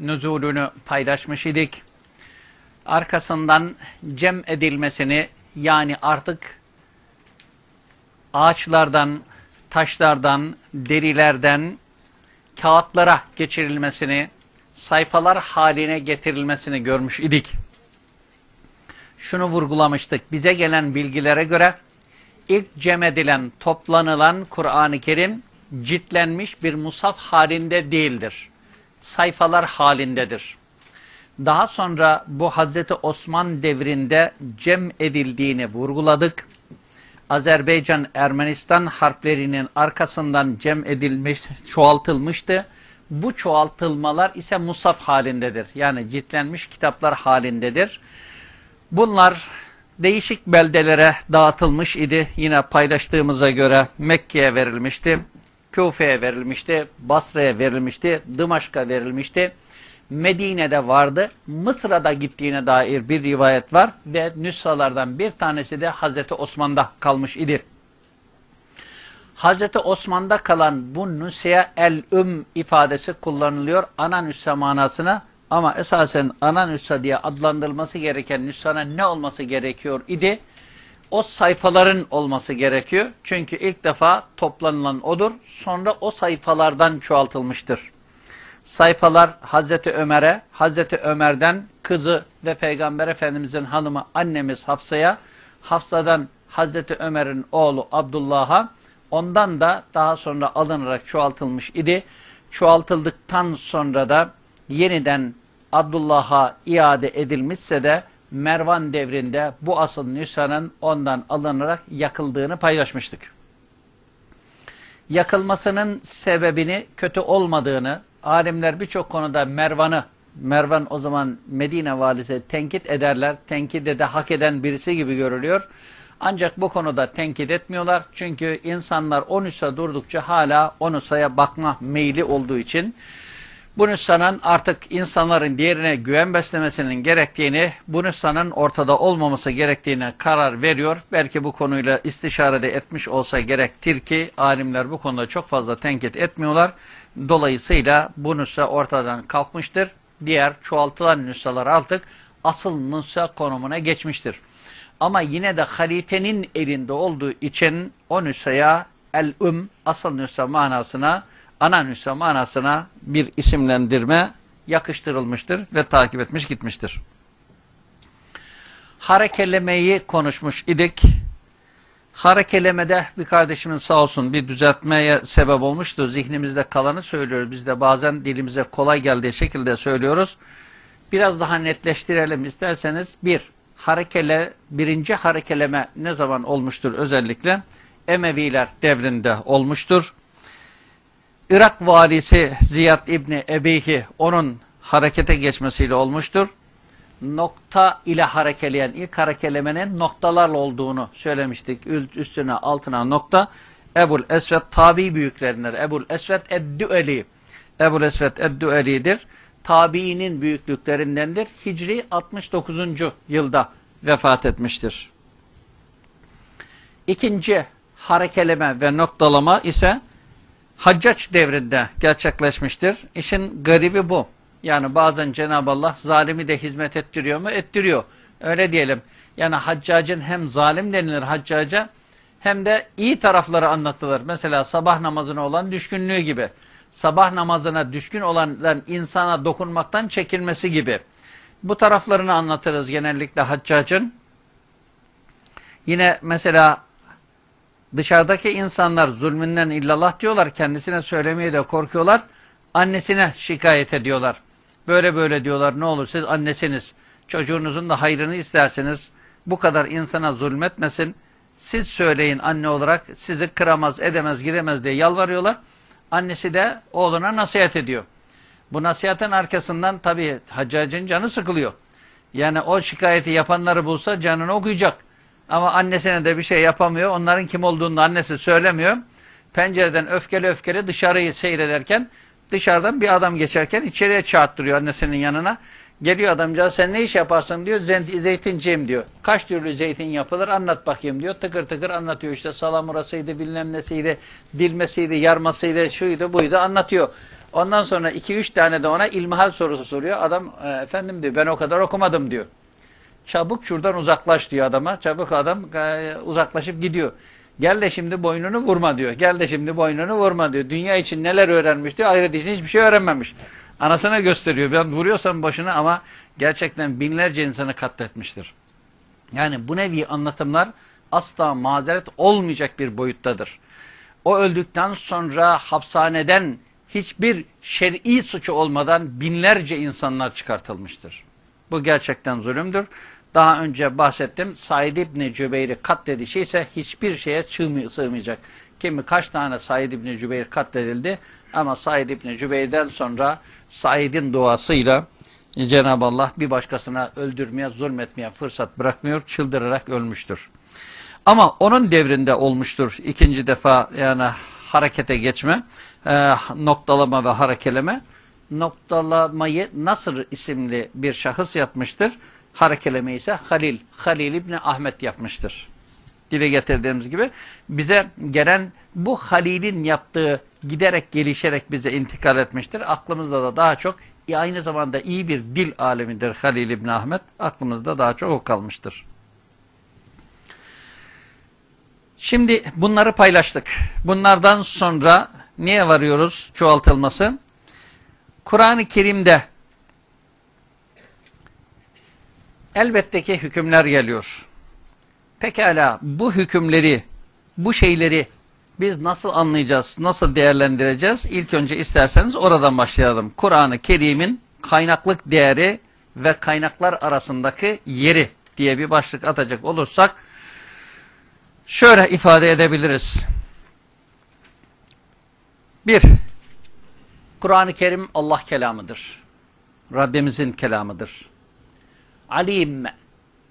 nüzulünü paylaşmış idik. Arkasından cem edilmesini yani artık ağaçlardan, taşlardan, derilerden kağıtlara geçirilmesini, sayfalar haline getirilmesini görmüş idik. Şunu vurgulamıştık. Bize gelen bilgilere göre ilk cem edilen, toplanılan Kur'an-ı Kerim ciltlenmiş bir musaf halinde değildir. Sayfalar halindedir. Daha sonra bu Hazreti Osman devrinde cem edildiğini vurguladık. Azerbaycan-Ermenistan harplerinin arkasından cem edilmiş, çoğaltılmıştı. Bu çoğaltılmalar ise musaf halindedir. Yani ciltlenmiş kitaplar halindedir. Bunlar değişik beldelere dağıtılmış idi. Yine paylaştığımıza göre Mekke'ye verilmişti, Küfe'ye verilmişti, Basra'ya verilmişti, Dımaşk'a verilmişti. Medine'de vardı. Mısır'a da gittiğine dair bir rivayet var ve nüshalardan bir tanesi de Hazreti Osman'da kalmış idi. Hazreti Osman'da kalan bu nüsheye el-üm ifadesi kullanılıyor ana nüsha manasına ama esasen ana nüsha diye adlandırılması gereken nüshanın ne olması gerekiyor idi? O sayfaların olması gerekiyor. Çünkü ilk defa toplanılan odur. Sonra o sayfalardan çoğaltılmıştır sayfalar Hazreti Ömer'e, Hazreti Ömer'den kızı ve Peygamber Efendimizin hanımı annemiz Hafsa'ya, Hafsa'dan Hazreti Ömer'in oğlu Abdullah'a, ondan da daha sonra alınarak çoğaltılmış idi. Çoğaltıldıktan sonra da yeniden Abdullah'a iade edilmişse de Mervan devrinde bu asıl nüshanın ondan alınarak yakıldığını paylaşmıştık. Yakılmasının sebebini kötü olmadığını, alimler birçok konuda Mervan'ı, Mervan o zaman Medine valisi tenkit ederler. Tenkide de hak eden birisi gibi görülüyor. Ancak bu konuda tenkit etmiyorlar. Çünkü insanlar o nüsa durdukça hala o nüsaya bakma meyli olduğu için bu nüshanın artık insanların diğerine güven beslemesinin gerektiğini, bu nüshanın ortada olmaması gerektiğine karar veriyor. Belki bu konuyla istişarede etmiş olsa gerektir ki alimler bu konuda çok fazla tenkit etmiyorlar. Dolayısıyla bu nüsha ortadan kalkmıştır. Diğer çoğaltılan nüshalar artık asıl nüsha konumuna geçmiştir. Ama yine de halifenin elinde olduğu için o nüshaya el-üm asıl nüsha manasına ana nüsha manasına bir isimlendirme yakıştırılmıştır ve takip etmiş gitmiştir. Harekelemeyi konuşmuş idik. Harekelemede bir kardeşimin sağ olsun bir düzeltmeye sebep olmuştu. Zihnimizde kalanı söylüyoruz. Biz de bazen dilimize kolay geldiği şekilde söylüyoruz. Biraz daha netleştirelim isterseniz. Bir, harekele, birinci harekeleme ne zaman olmuştur özellikle? Emeviler devrinde olmuştur. Irak valisi Ziyad İbni Ebihi onun harekete geçmesiyle olmuştur. Nokta ile harekeleyen ilk harekelemenin noktalarla olduğunu söylemiştik. Üstüne altına nokta. Ebul Esved tabi büyüklerinden. Ebul Esved Eddüeli. Ebul Esved Eddüeli'dir. Tabiinin büyüklüklerindendir. Hicri 69. yılda vefat etmiştir. İkinci harekeleme ve noktalama ise Haccaç devrinde gerçekleşmiştir. İşin garibi bu. Yani bazen Cenab-ı Allah zalimi de hizmet ettiriyor mu? Ettiriyor. Öyle diyelim. Yani haccacın hem zalim denilir haccaca hem de iyi tarafları anlatılır. Mesela sabah namazına olan düşkünlüğü gibi. Sabah namazına düşkün olan insana dokunmaktan çekinmesi gibi. Bu taraflarını anlatırız genellikle haccacın. Yine mesela Dışarıdaki insanlar zulmünden illallah diyorlar. Kendisine söylemeye de korkuyorlar. Annesine şikayet ediyorlar. Böyle böyle diyorlar ne olur siz annesiniz. Çocuğunuzun da hayrını isterseniz bu kadar insana zulmetmesin. Siz söyleyin anne olarak sizi kıramaz edemez gidemez diye yalvarıyorlar. Annesi de oğluna nasihat ediyor. Bu nasihatin arkasından tabii haccacın canı sıkılıyor. Yani o şikayeti yapanları bulsa canını okuyacak. Ama annesine de bir şey yapamıyor. Onların kim olduğunu annesi söylemiyor. Pencereden öfkeli öfkeli dışarıyı seyrederken dışarıdan bir adam geçerken içeriye çağırttırıyor annesinin yanına. Geliyor adamcağız sen ne iş yaparsın diyor. Zeytinciyim diyor. Kaç türlü zeytin yapılır anlat bakayım diyor. Tıkır tıkır anlatıyor işte salamurasıydı bilmem nesiydi, dilmesiydi, yarmasıydı, şuydu buydu anlatıyor. Ondan sonra iki üç tane de ona ilmihal sorusu soruyor. Adam e, efendim diyor ben o kadar okumadım diyor. Çabuk şuradan uzaklaş diyor adama. Çabuk adam e, uzaklaşıp gidiyor. Gel de şimdi boynunu vurma diyor. Gel de şimdi boynunu vurma diyor. Dünya için neler öğrenmiş diyor. Ahiret için hiçbir şey öğrenmemiş. Anasına gösteriyor. Ben vuruyorsam başına ama gerçekten binlerce insanı katletmiştir. Yani bu nevi anlatımlar asla mazeret olmayacak bir boyuttadır. O öldükten sonra hapishaneden hiçbir şer'i suçu olmadan binlerce insanlar çıkartılmıştır. Bu gerçekten zulümdür. Daha önce bahsettim. Said İbni Cübeyr'i katledişi hiçbir şeye sığmayacak. Kimi kaç tane Said İbni Cübeyr katledildi ama Said İbni Cübeyr'den sonra Said'in duasıyla Cenab-ı Allah bir başkasına öldürmeye, zulmetmeye fırsat bırakmıyor, çıldırarak ölmüştür. Ama onun devrinde olmuştur ikinci defa yani harekete geçme, e, noktalama ve harekeleme. Noktalamayı Nasır isimli bir şahıs yapmıştır. Harekeleme ise Halil, Halil İbni Ahmet yapmıştır. Dile getirdiğimiz gibi bize gelen bu Halil'in yaptığı giderek gelişerek bize intikal etmiştir. Aklımızda da daha çok aynı zamanda iyi bir dil alemidir Halil İbni Ahmet. Aklımızda daha çok o kalmıştır. Şimdi bunları paylaştık. Bunlardan sonra niye varıyoruz çoğaltılması? Kur'an-ı Kerim'de elbette ki hükümler geliyor. Pekala bu hükümleri, bu şeyleri biz nasıl anlayacağız, nasıl değerlendireceğiz? İlk önce isterseniz oradan başlayalım. Kur'an-ı Kerim'in kaynaklık değeri ve kaynaklar arasındaki yeri diye bir başlık atacak olursak şöyle ifade edebiliriz. Bir, Kur'an-ı Kerim Allah kelamıdır. Rabbimizin kelamıdır. Alim,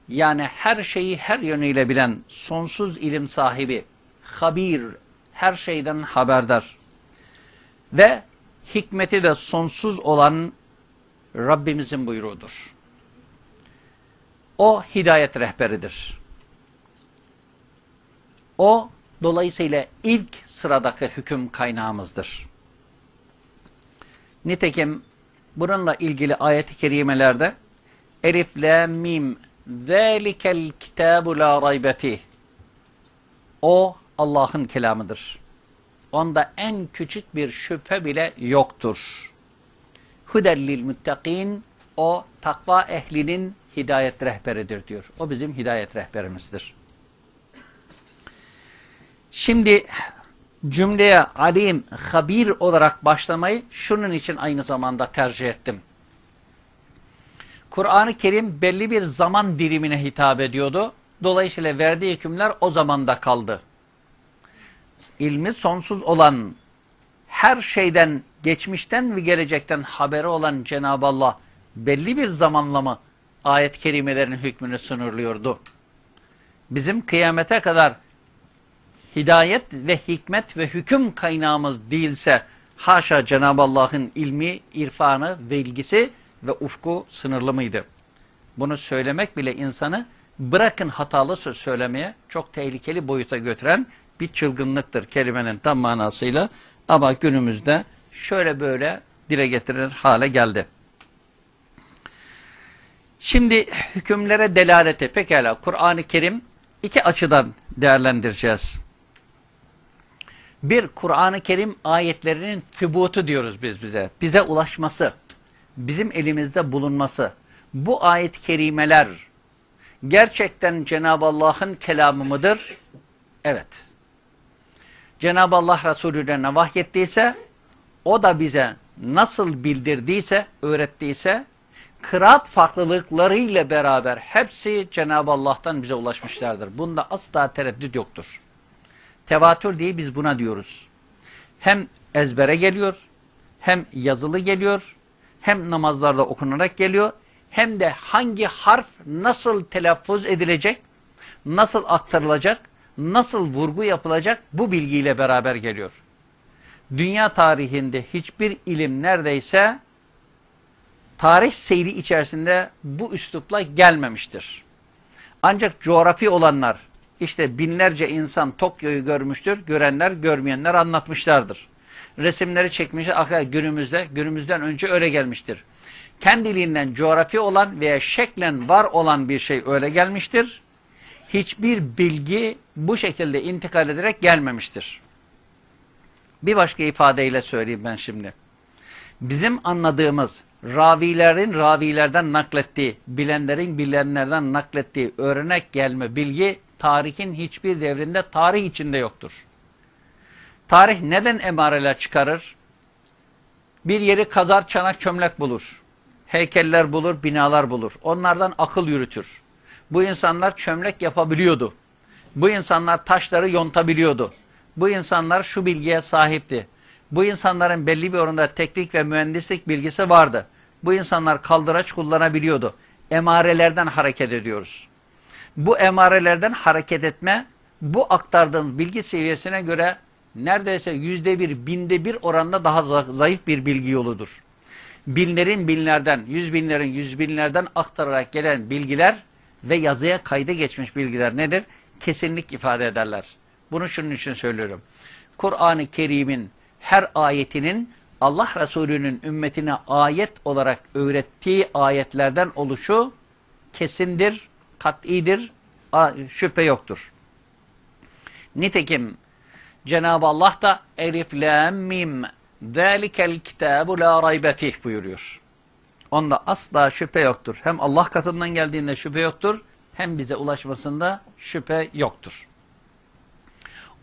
yani her şeyi her yönüyle bilen, sonsuz ilim sahibi, habir, her şeyden haberdar ve hikmeti de sonsuz olan Rabbimizin buyruğudur. O hidayet rehberidir. O dolayısıyla ilk sıradaki hüküm kaynağımızdır. Nitekim bununla ilgili ayet-i kerimelerde Elif, la, mim, zelikel kitabu la raybe. O Allah'ın kelamıdır. Onda en küçük bir şüphe bile yoktur. Hudellil muttakin o takva ehlinin hidayet rehberidir diyor. O bizim hidayet rehberimizdir. Şimdi cümleye alim, habir olarak başlamayı şunun için aynı zamanda tercih ettim. Kur'an-ı Kerim belli bir zaman dilimine hitap ediyordu. Dolayısıyla verdiği hükümler o zamanda kaldı. İlmi sonsuz olan, her şeyden, geçmişten ve gelecekten haberi olan Cenab-ı Allah belli bir zamanlama ayet-i kerimelerin hükmünü sınırlıyordu. Bizim kıyamete kadar hidayet ve hikmet ve hüküm kaynağımız değilse haşa Cenab-ı Allah'ın ilmi, irfanı ve ilgisi ve ufku sınırlı mıydı? Bunu söylemek bile insanı bırakın hatalı söz söylemeye çok tehlikeli boyuta götüren bir çılgınlıktır kelimenin tam manasıyla. Ama günümüzde şöyle böyle dile getirilir hale geldi. Şimdi hükümlere delalete pekala Kur'an-ı Kerim iki açıdan değerlendireceğiz. Bir, Kur'an-ı Kerim ayetlerinin fübutu diyoruz biz bize. Bize ulaşması, bizim elimizde bulunması. Bu ayet-i kerimeler gerçekten Cenab-ı Allah'ın kelamı mıdır? Evet. Cenab-ı Allah Resulüne vahyettiyse, o da bize nasıl bildirdiyse, öğrettiyse, kıraat farklılıklarıyla beraber hepsi Cenab-ı Allah'tan bize ulaşmışlardır. Bunda asla tereddüt yoktur. Tevatür diye biz buna diyoruz. Hem ezbere geliyor, hem yazılı geliyor, hem namazlarda okunarak geliyor, hem de hangi harf nasıl telaffuz edilecek, nasıl aktarılacak, nasıl vurgu yapılacak bu bilgiyle beraber geliyor. Dünya tarihinde hiçbir ilim neredeyse tarih seyri içerisinde bu üslupla gelmemiştir. Ancak coğrafi olanlar, işte binlerce insan Tokyo'yu görmüştür, görenler görmeyenler anlatmışlardır. Resimleri çekmiş akla günümüzde, günümüzden önce öyle gelmiştir. Kendiliğinden coğrafi olan veya şeklen var olan bir şey öyle gelmiştir. Hiçbir bilgi bu şekilde intikal ederek gelmemiştir. Bir başka ifadeyle söyleyeyim ben şimdi. Bizim anladığımız ravilerin ravilerden naklettiği, bilenlerin bilenlerden naklettiği öğrenek gelme bilgi tarihin hiçbir devrinde tarih içinde yoktur. Tarih neden emareler çıkarır? Bir yeri kazar, çanak, çömlek bulur. Heykeller bulur, binalar bulur. Onlardan akıl yürütür. Bu insanlar çömlek yapabiliyordu. Bu insanlar taşları yontabiliyordu. Bu insanlar şu bilgiye sahipti. Bu insanların belli bir oranda teknik ve mühendislik bilgisi vardı. Bu insanlar kaldıraç kullanabiliyordu. Emarelerden hareket ediyoruz. Bu emarelerden hareket etme, bu aktardığım bilgi seviyesine göre neredeyse yüzde bir, binde bir oranda daha zayıf bir bilgi yoludur. Binlerin binlerden, yüz binlerin yüz binlerden aktararak gelen bilgiler ve yazıya kayda geçmiş bilgiler nedir? Kesinlik ifade ederler. Bunu şunun için söylüyorum. Kur'an-ı Kerim'in her ayetinin Allah Resulü'nün ümmetine ayet olarak öğrettiği ayetlerden oluşu kesindir, kat'idir, şüphe yoktur. Nitekim Cenab-ı Allah da Elif, Lam, Mim Zalikel kitabu la raybe fih buyuruyor. Onda asla şüphe yoktur. Hem Allah katından geldiğinde şüphe yoktur, hem bize ulaşmasında şüphe yoktur.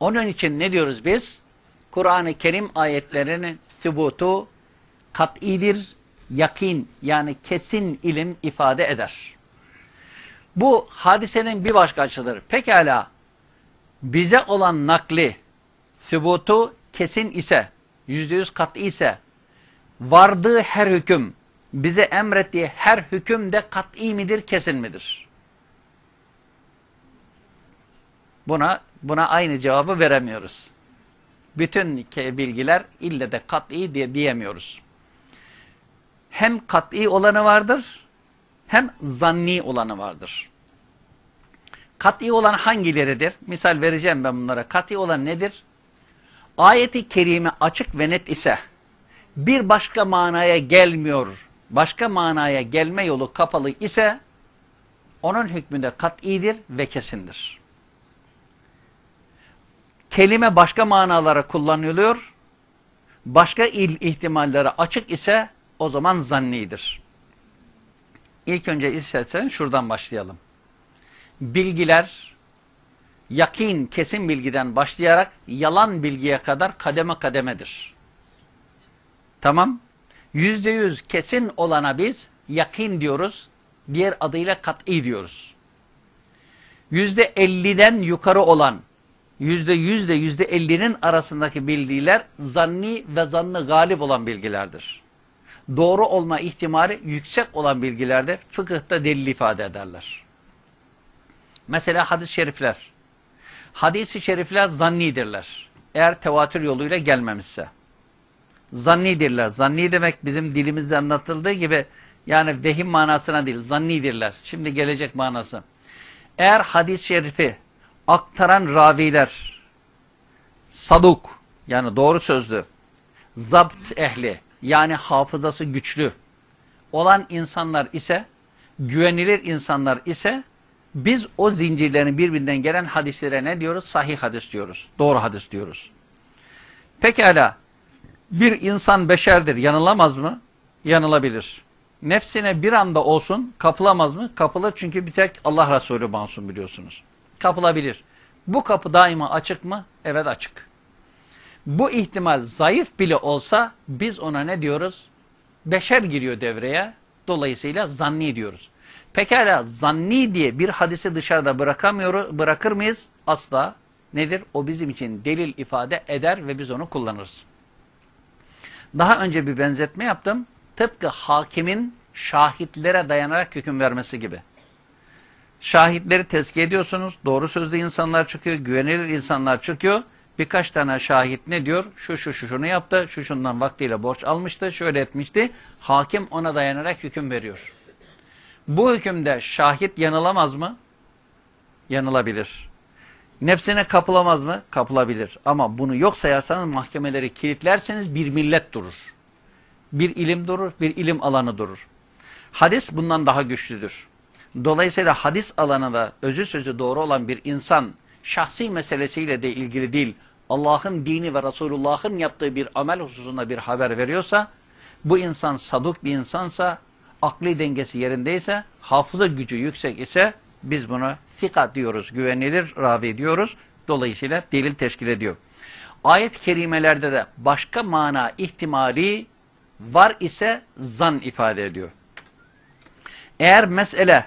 Onun için ne diyoruz biz? Kur'an-ı Kerim ayetlerinin sübutu kat'idir, yakin yani kesin ilim ifade eder. Bu hadisenin bir başka açıdır. Pekala bize olan nakli, sübutu kesin ise, yüzde yüz kat'i ise, vardığı her hüküm, bize emrettiği her hüküm de kat'i midir, kesin midir? Buna buna aynı cevabı veremiyoruz. Bütün bilgiler ille de kat'i diye diyemiyoruz. Hem kat'i olanı vardır, hem zanni olanı vardır. Kat'i olan hangileridir? Misal vereceğim ben bunlara. Kat'i olan nedir? Ayeti kerime açık ve net ise, bir başka manaya gelmiyor, başka manaya gelme yolu kapalı ise, onun hükmünde kat'idir ve kesindir kelime başka manalara kullanılıyor, başka il ihtimallere açık ise o zaman zannidir. İlk önce istersen şuradan başlayalım. Bilgiler, yakin, kesin bilgiden başlayarak yalan bilgiye kadar kademe kademedir. Tamam. Yüzde yüz kesin olana biz yakin diyoruz, diğer adıyla kat'i diyoruz. Yüzde elliden yukarı olan, yüzde yüzde yüzde ellinin arasındaki bilgiler zanni ve zannı galip olan bilgilerdir. Doğru olma ihtimali yüksek olan bilgilerdir. Fıkıhta delil ifade ederler. Mesela hadis-i şerifler. Hadis-i şerifler zannidirler. Eğer tevatür yoluyla gelmemişse. Zannidirler. Zanni demek bizim dilimizde anlatıldığı gibi yani vehim manasına değil, zannidirler. Şimdi gelecek manası. Eğer hadis-i şerifi aktaran raviler, saduk yani doğru sözlü, zapt ehli yani hafızası güçlü olan insanlar ise, güvenilir insanlar ise biz o zincirlerin birbirinden gelen hadislere ne diyoruz? Sahih hadis diyoruz. Doğru hadis diyoruz. Pekala bir insan beşerdir. Yanılamaz mı? Yanılabilir. Nefsine bir anda olsun kapılamaz mı? Kapılır çünkü bir tek Allah Resulü masum biliyorsunuz kapılabilir. Bu kapı daima açık mı? Evet açık. Bu ihtimal zayıf bile olsa biz ona ne diyoruz? Beşer giriyor devreye. Dolayısıyla zanni diyoruz. Pekala zanni diye bir hadisi dışarıda bırakamıyoruz, bırakır mıyız? Asla. Nedir? O bizim için delil ifade eder ve biz onu kullanırız. Daha önce bir benzetme yaptım. Tıpkı hakimin şahitlere dayanarak hüküm vermesi gibi. Şahitleri tezkiye ediyorsunuz. Doğru sözlü insanlar çıkıyor. Güvenilir insanlar çıkıyor. Birkaç tane şahit ne diyor? Şu şu şu şunu yaptı. Şu şundan vaktiyle borç almıştı. Şöyle etmişti. Hakim ona dayanarak hüküm veriyor. Bu hükümde şahit yanılamaz mı? Yanılabilir. Nefsine kapılamaz mı? Kapılabilir. Ama bunu yok sayarsanız mahkemeleri kilitlerseniz bir millet durur. Bir ilim durur, bir ilim alanı durur. Hadis bundan daha güçlüdür. Dolayısıyla hadis alanında özü sözü doğru olan bir insan şahsi meselesiyle de ilgili değil, Allah'ın dini ve Resulullah'ın yaptığı bir amel hususunda bir haber veriyorsa, bu insan saduk bir insansa, akli dengesi yerindeyse, hafıza gücü yüksek ise biz buna fika diyoruz, güvenilir ravi diyoruz. Dolayısıyla delil teşkil ediyor. Ayet-i kerimelerde de başka mana ihtimali var ise zan ifade ediyor. Eğer mesele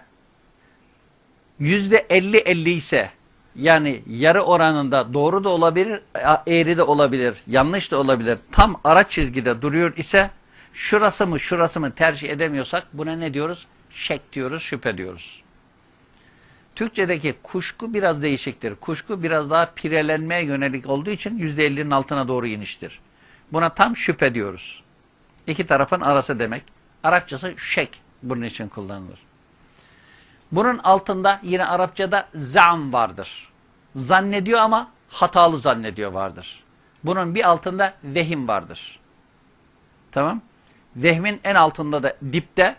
yüzde elli elli ise yani yarı oranında doğru da olabilir, eğri de olabilir, yanlış da olabilir. Tam ara çizgide duruyor ise şurası mı şurası mı tercih edemiyorsak buna ne diyoruz? Şek diyoruz, şüphe diyoruz. Türkçedeki kuşku biraz değişiktir. Kuşku biraz daha pirelenmeye yönelik olduğu için yüzde ellinin altına doğru iniştir. Buna tam şüphe diyoruz. İki tarafın arası demek. Arapçası şek bunun için kullanılır. Bunun altında yine Arapçada zam vardır. Zannediyor ama hatalı zannediyor vardır. Bunun bir altında vehim vardır. Tamam. Vehmin en altında da dipte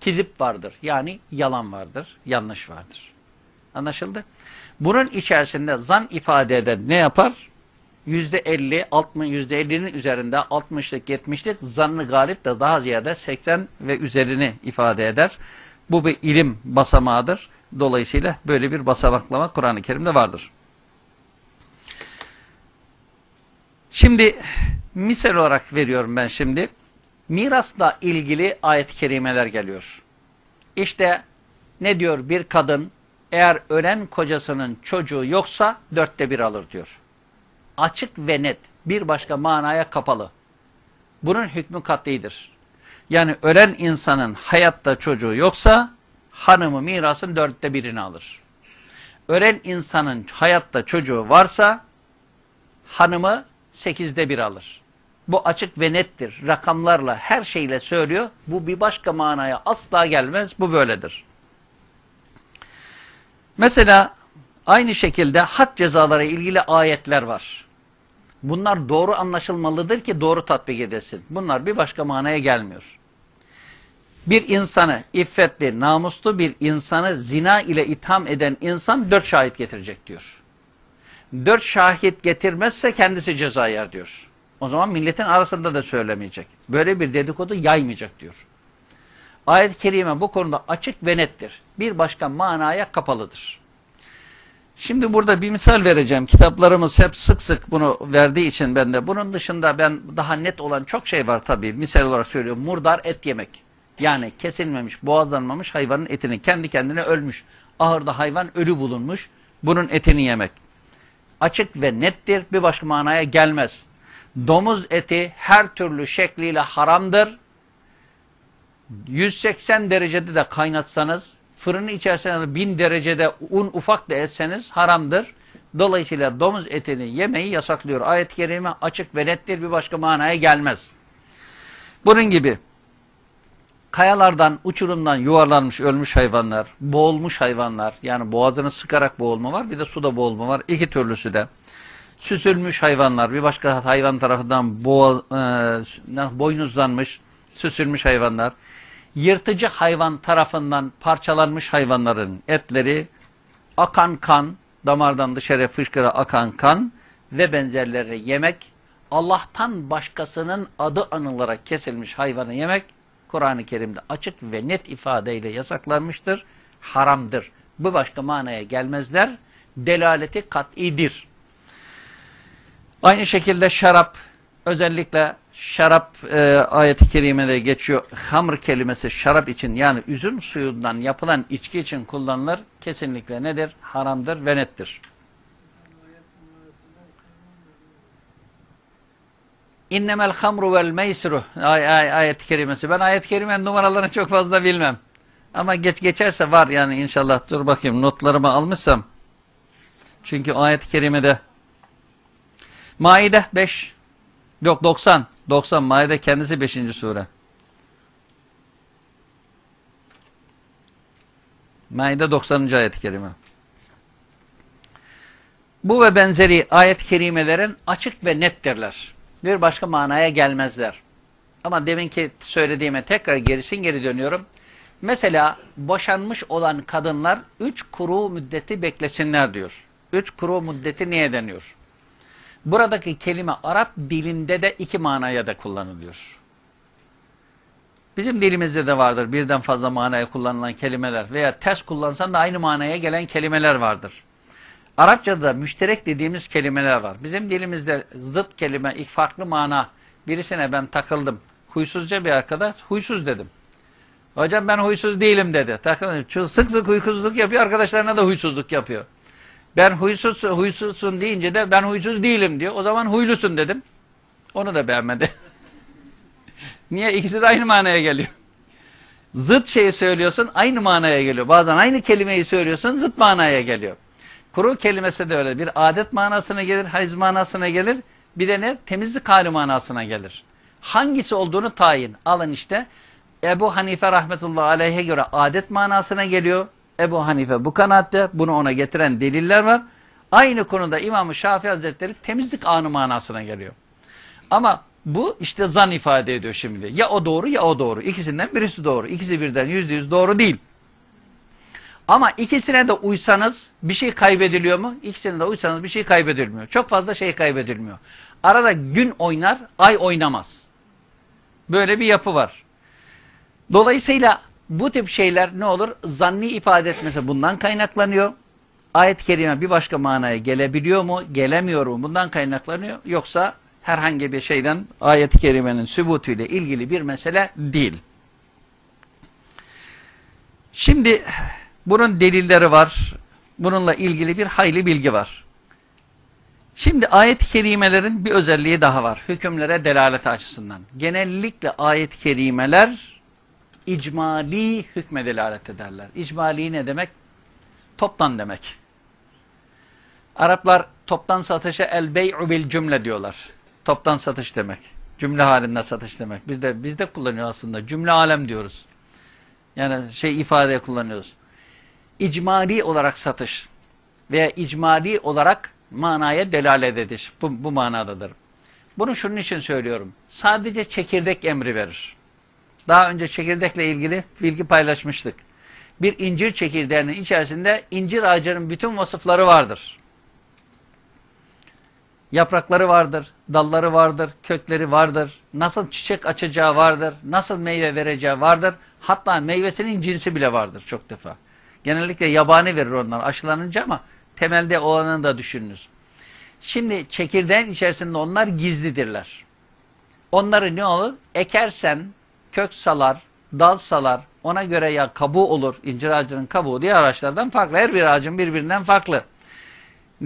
kidip vardır. Yani yalan vardır, yanlış vardır. Anlaşıldı? Bunun içerisinde zan ifade eden ne yapar? Yüzde elli, altmış, yüzde ellinin üzerinde altmışlık, yetmişlik zannı galip de daha ziyade seksen ve üzerini ifade eder. Bu bir ilim basamağıdır. Dolayısıyla böyle bir basamaklama Kur'an-ı Kerim'de vardır. Şimdi misal olarak veriyorum ben şimdi. Mirasla ilgili ayet-i kerimeler geliyor. İşte ne diyor bir kadın eğer ölen kocasının çocuğu yoksa dörtte bir alır diyor. Açık ve net bir başka manaya kapalı. Bunun hükmü katlidir. Yani ölen insanın hayatta çocuğu yoksa hanımı mirasın dörtte birini alır. Ölen insanın hayatta çocuğu varsa hanımı sekizde bir alır. Bu açık ve nettir. Rakamlarla her şeyle söylüyor. Bu bir başka manaya asla gelmez. Bu böyledir. Mesela aynı şekilde had cezaları ilgili ayetler var. Bunlar doğru anlaşılmalıdır ki doğru tatbik edilsin. Bunlar bir başka manaya gelmiyor. Bir insanı iffetli, namuslu bir insanı zina ile itham eden insan dört şahit getirecek diyor. Dört şahit getirmezse kendisi ceza yer diyor. O zaman milletin arasında da söylemeyecek. Böyle bir dedikodu yaymayacak diyor. Ayet-i Kerime bu konuda açık ve nettir. Bir başka manaya kapalıdır. Şimdi burada bir misal vereceğim. Kitaplarımız hep sık sık bunu verdiği için ben de. Bunun dışında ben daha net olan çok şey var tabii. Misal olarak söylüyorum. Murdar et yemek. Yani kesilmemiş, boğazlanmamış hayvanın etini. Kendi kendine ölmüş. Ahırda hayvan ölü bulunmuş. Bunun etini yemek. Açık ve nettir. Bir başka manaya gelmez. Domuz eti her türlü şekliyle haramdır. 180 derecede de kaynatsanız, fırının içerisinde 1000 derecede un ufak da etseniz haramdır. Dolayısıyla domuz etini yemeyi yasaklıyor. Ayet-i kerime açık ve nettir bir başka manaya gelmez. Bunun gibi kayalardan, uçurumdan yuvarlanmış ölmüş hayvanlar, boğulmuş hayvanlar, yani boğazını sıkarak boğulma var, bir de suda boğulma var. İki türlüsü de. Süsülmüş hayvanlar, bir başka hayvan tarafından boğaz, e, boynuzlanmış, süsülmüş hayvanlar. Yırtıcı hayvan tarafından parçalanmış hayvanların etleri, akan kan, damardan dışarı fışkıra akan kan ve benzerleri yemek, Allah'tan başkasının adı anılarak kesilmiş hayvanı yemek, Kur'an-ı Kerim'de açık ve net ifadeyle yasaklanmıştır, haramdır. Bu başka manaya gelmezler, delaleti kat'idir. Aynı şekilde şarap, özellikle şarap e, ayeti kerimede geçiyor. Hamr kelimesi şarap için yani üzüm suyundan yapılan içki için kullanılır. Kesinlikle nedir? Haramdır ve nettir. İnnemel hamru vel meysru ay, ay, ayet-i kerimesi. Ben ayet-i kerimenin numaralarını çok fazla bilmem. Ama geç geçerse var yani inşallah. Dur bakayım notlarımı almışsam. Çünkü ayet-i kerimede Maide 5 yok 90 90 Maide kendisi 5. sure. Maide 90. ayet-i kerime. Bu ve benzeri ayet-i kerimelerin açık ve nettirler. Bir başka manaya gelmezler. Ama deminki söylediğime tekrar gerisin geri dönüyorum. Mesela boşanmış olan kadınlar üç kuru müddeti beklesinler diyor. Üç kuru müddeti niye deniyor? Buradaki kelime Arap dilinde de iki manaya da kullanılıyor. Bizim dilimizde de vardır birden fazla manaya kullanılan kelimeler veya ters kullansan da aynı manaya gelen kelimeler vardır. Arapçada müşterek dediğimiz kelimeler var. Bizim dilimizde zıt kelime, ilk farklı mana. Birisine ben takıldım. Huysuzca bir arkadaş, huysuz dedim. Hocam ben huysuz değilim dedi. Takıldım. Sık sık huysuzluk yapıyor, arkadaşlarına da huysuzluk yapıyor. Ben huysuz, huysuzsun deyince de ben huysuz değilim diyor. O zaman huylusun dedim. Onu da beğenmedi. Niye? İkisi de aynı manaya geliyor. Zıt şeyi söylüyorsun, aynı manaya geliyor. Bazen aynı kelimeyi söylüyorsun, zıt manaya geliyor. Kuru kelimesi de öyle. Bir adet manasına gelir, hayız manasına gelir. Bir de ne? Temizlik hali manasına gelir. Hangisi olduğunu tayin. Alın işte. Ebu Hanife rahmetullahi aleyhe göre adet manasına geliyor. Ebu Hanife bu kanaatte. Bunu ona getiren deliller var. Aynı konuda İmam-ı Şafii Hazretleri temizlik anı manasına geliyor. Ama bu işte zan ifade ediyor şimdi. Ya o doğru ya o doğru. İkisinden birisi doğru. İkisi birden yüzde yüz doğru değil. Ama ikisine de uysanız bir şey kaybediliyor mu? İkisine de uysanız bir şey kaybedilmiyor. Çok fazla şey kaybedilmiyor. Arada gün oynar, ay oynamaz. Böyle bir yapı var. Dolayısıyla bu tip şeyler ne olur? Zanni ifade etmesi bundan kaynaklanıyor. Ayet-i kerime bir başka manaya gelebiliyor mu, gelemiyor mu? Bundan kaynaklanıyor. Yoksa herhangi bir şeyden ayet-i kerimenin sübutuyla ilgili bir mesele değil. Şimdi bunun delilleri var. Bununla ilgili bir hayli bilgi var. Şimdi ayet-i kerimelerin bir özelliği daha var. Hükümlere delalet açısından. Genellikle ayet-i kerimeler icmali hükme delalet ederler. İcmali ne demek? Toptan demek. Araplar toptan satışa el bey'u bil cümle diyorlar. Toptan satış demek. Cümle halinde satış demek. Biz de biz de kullanıyoruz aslında. Cümle alem diyoruz. Yani şey ifade kullanıyoruz. İcmali olarak satış veya icmali olarak manaya delalet ediş. Bu, bu manadadır. Bunu şunun için söylüyorum. Sadece çekirdek emri verir. Daha önce çekirdekle ilgili bilgi paylaşmıştık. Bir incir çekirdeğinin içerisinde incir ağacının bütün vasıfları vardır. Yaprakları vardır, dalları vardır, kökleri vardır, nasıl çiçek açacağı vardır, nasıl meyve vereceği vardır. Hatta meyvesinin cinsi bile vardır çok defa. Genellikle yabani verir onlar aşılanınca ama temelde olanını da düşününüz. Şimdi çekirdeğin içerisinde onlar gizlidirler. Onları ne olur? Ekersen kök salar, dal salar, ona göre ya kabuğu olur, incir ağacının kabuğu diğer ağaçlardan farklı. Her bir ağacın birbirinden farklı.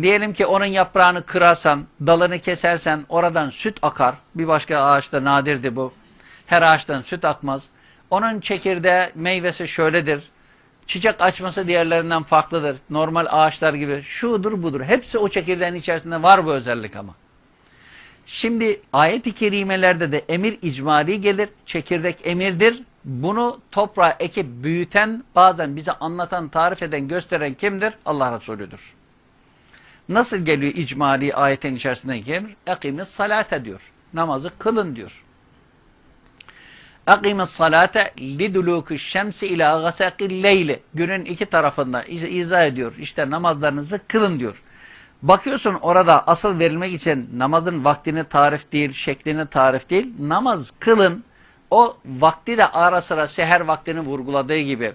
Diyelim ki onun yaprağını kırarsan, dalını kesersen oradan süt akar. Bir başka ağaçta nadirdi bu. Her ağaçtan süt akmaz. Onun çekirdeği, meyvesi şöyledir. Çiçek açması diğerlerinden farklıdır. Normal ağaçlar gibi. Şudur budur. Hepsi o çekirdeğin içerisinde var bu özellik ama. Şimdi ayet-i kerimelerde de emir icmali gelir. Çekirdek emirdir. Bunu toprağa ekip büyüten, bazen bize anlatan, tarif eden, gösteren kimdir? Allah Resulüdür. Nasıl geliyor icmali ayetin içerisindeki emir? Ekimiz salate diyor. Namazı kılın diyor. Ekimiz salate liduluku şemsi ila gasakil leyli. Günün iki tarafında izah ediyor. İşte namazlarınızı kılın diyor. Bakıyorsun orada asıl verilmek için namazın vaktini tarif değil, şeklini tarif değil. Namaz kılın. O vakti de ara sıra seher vaktini vurguladığı gibi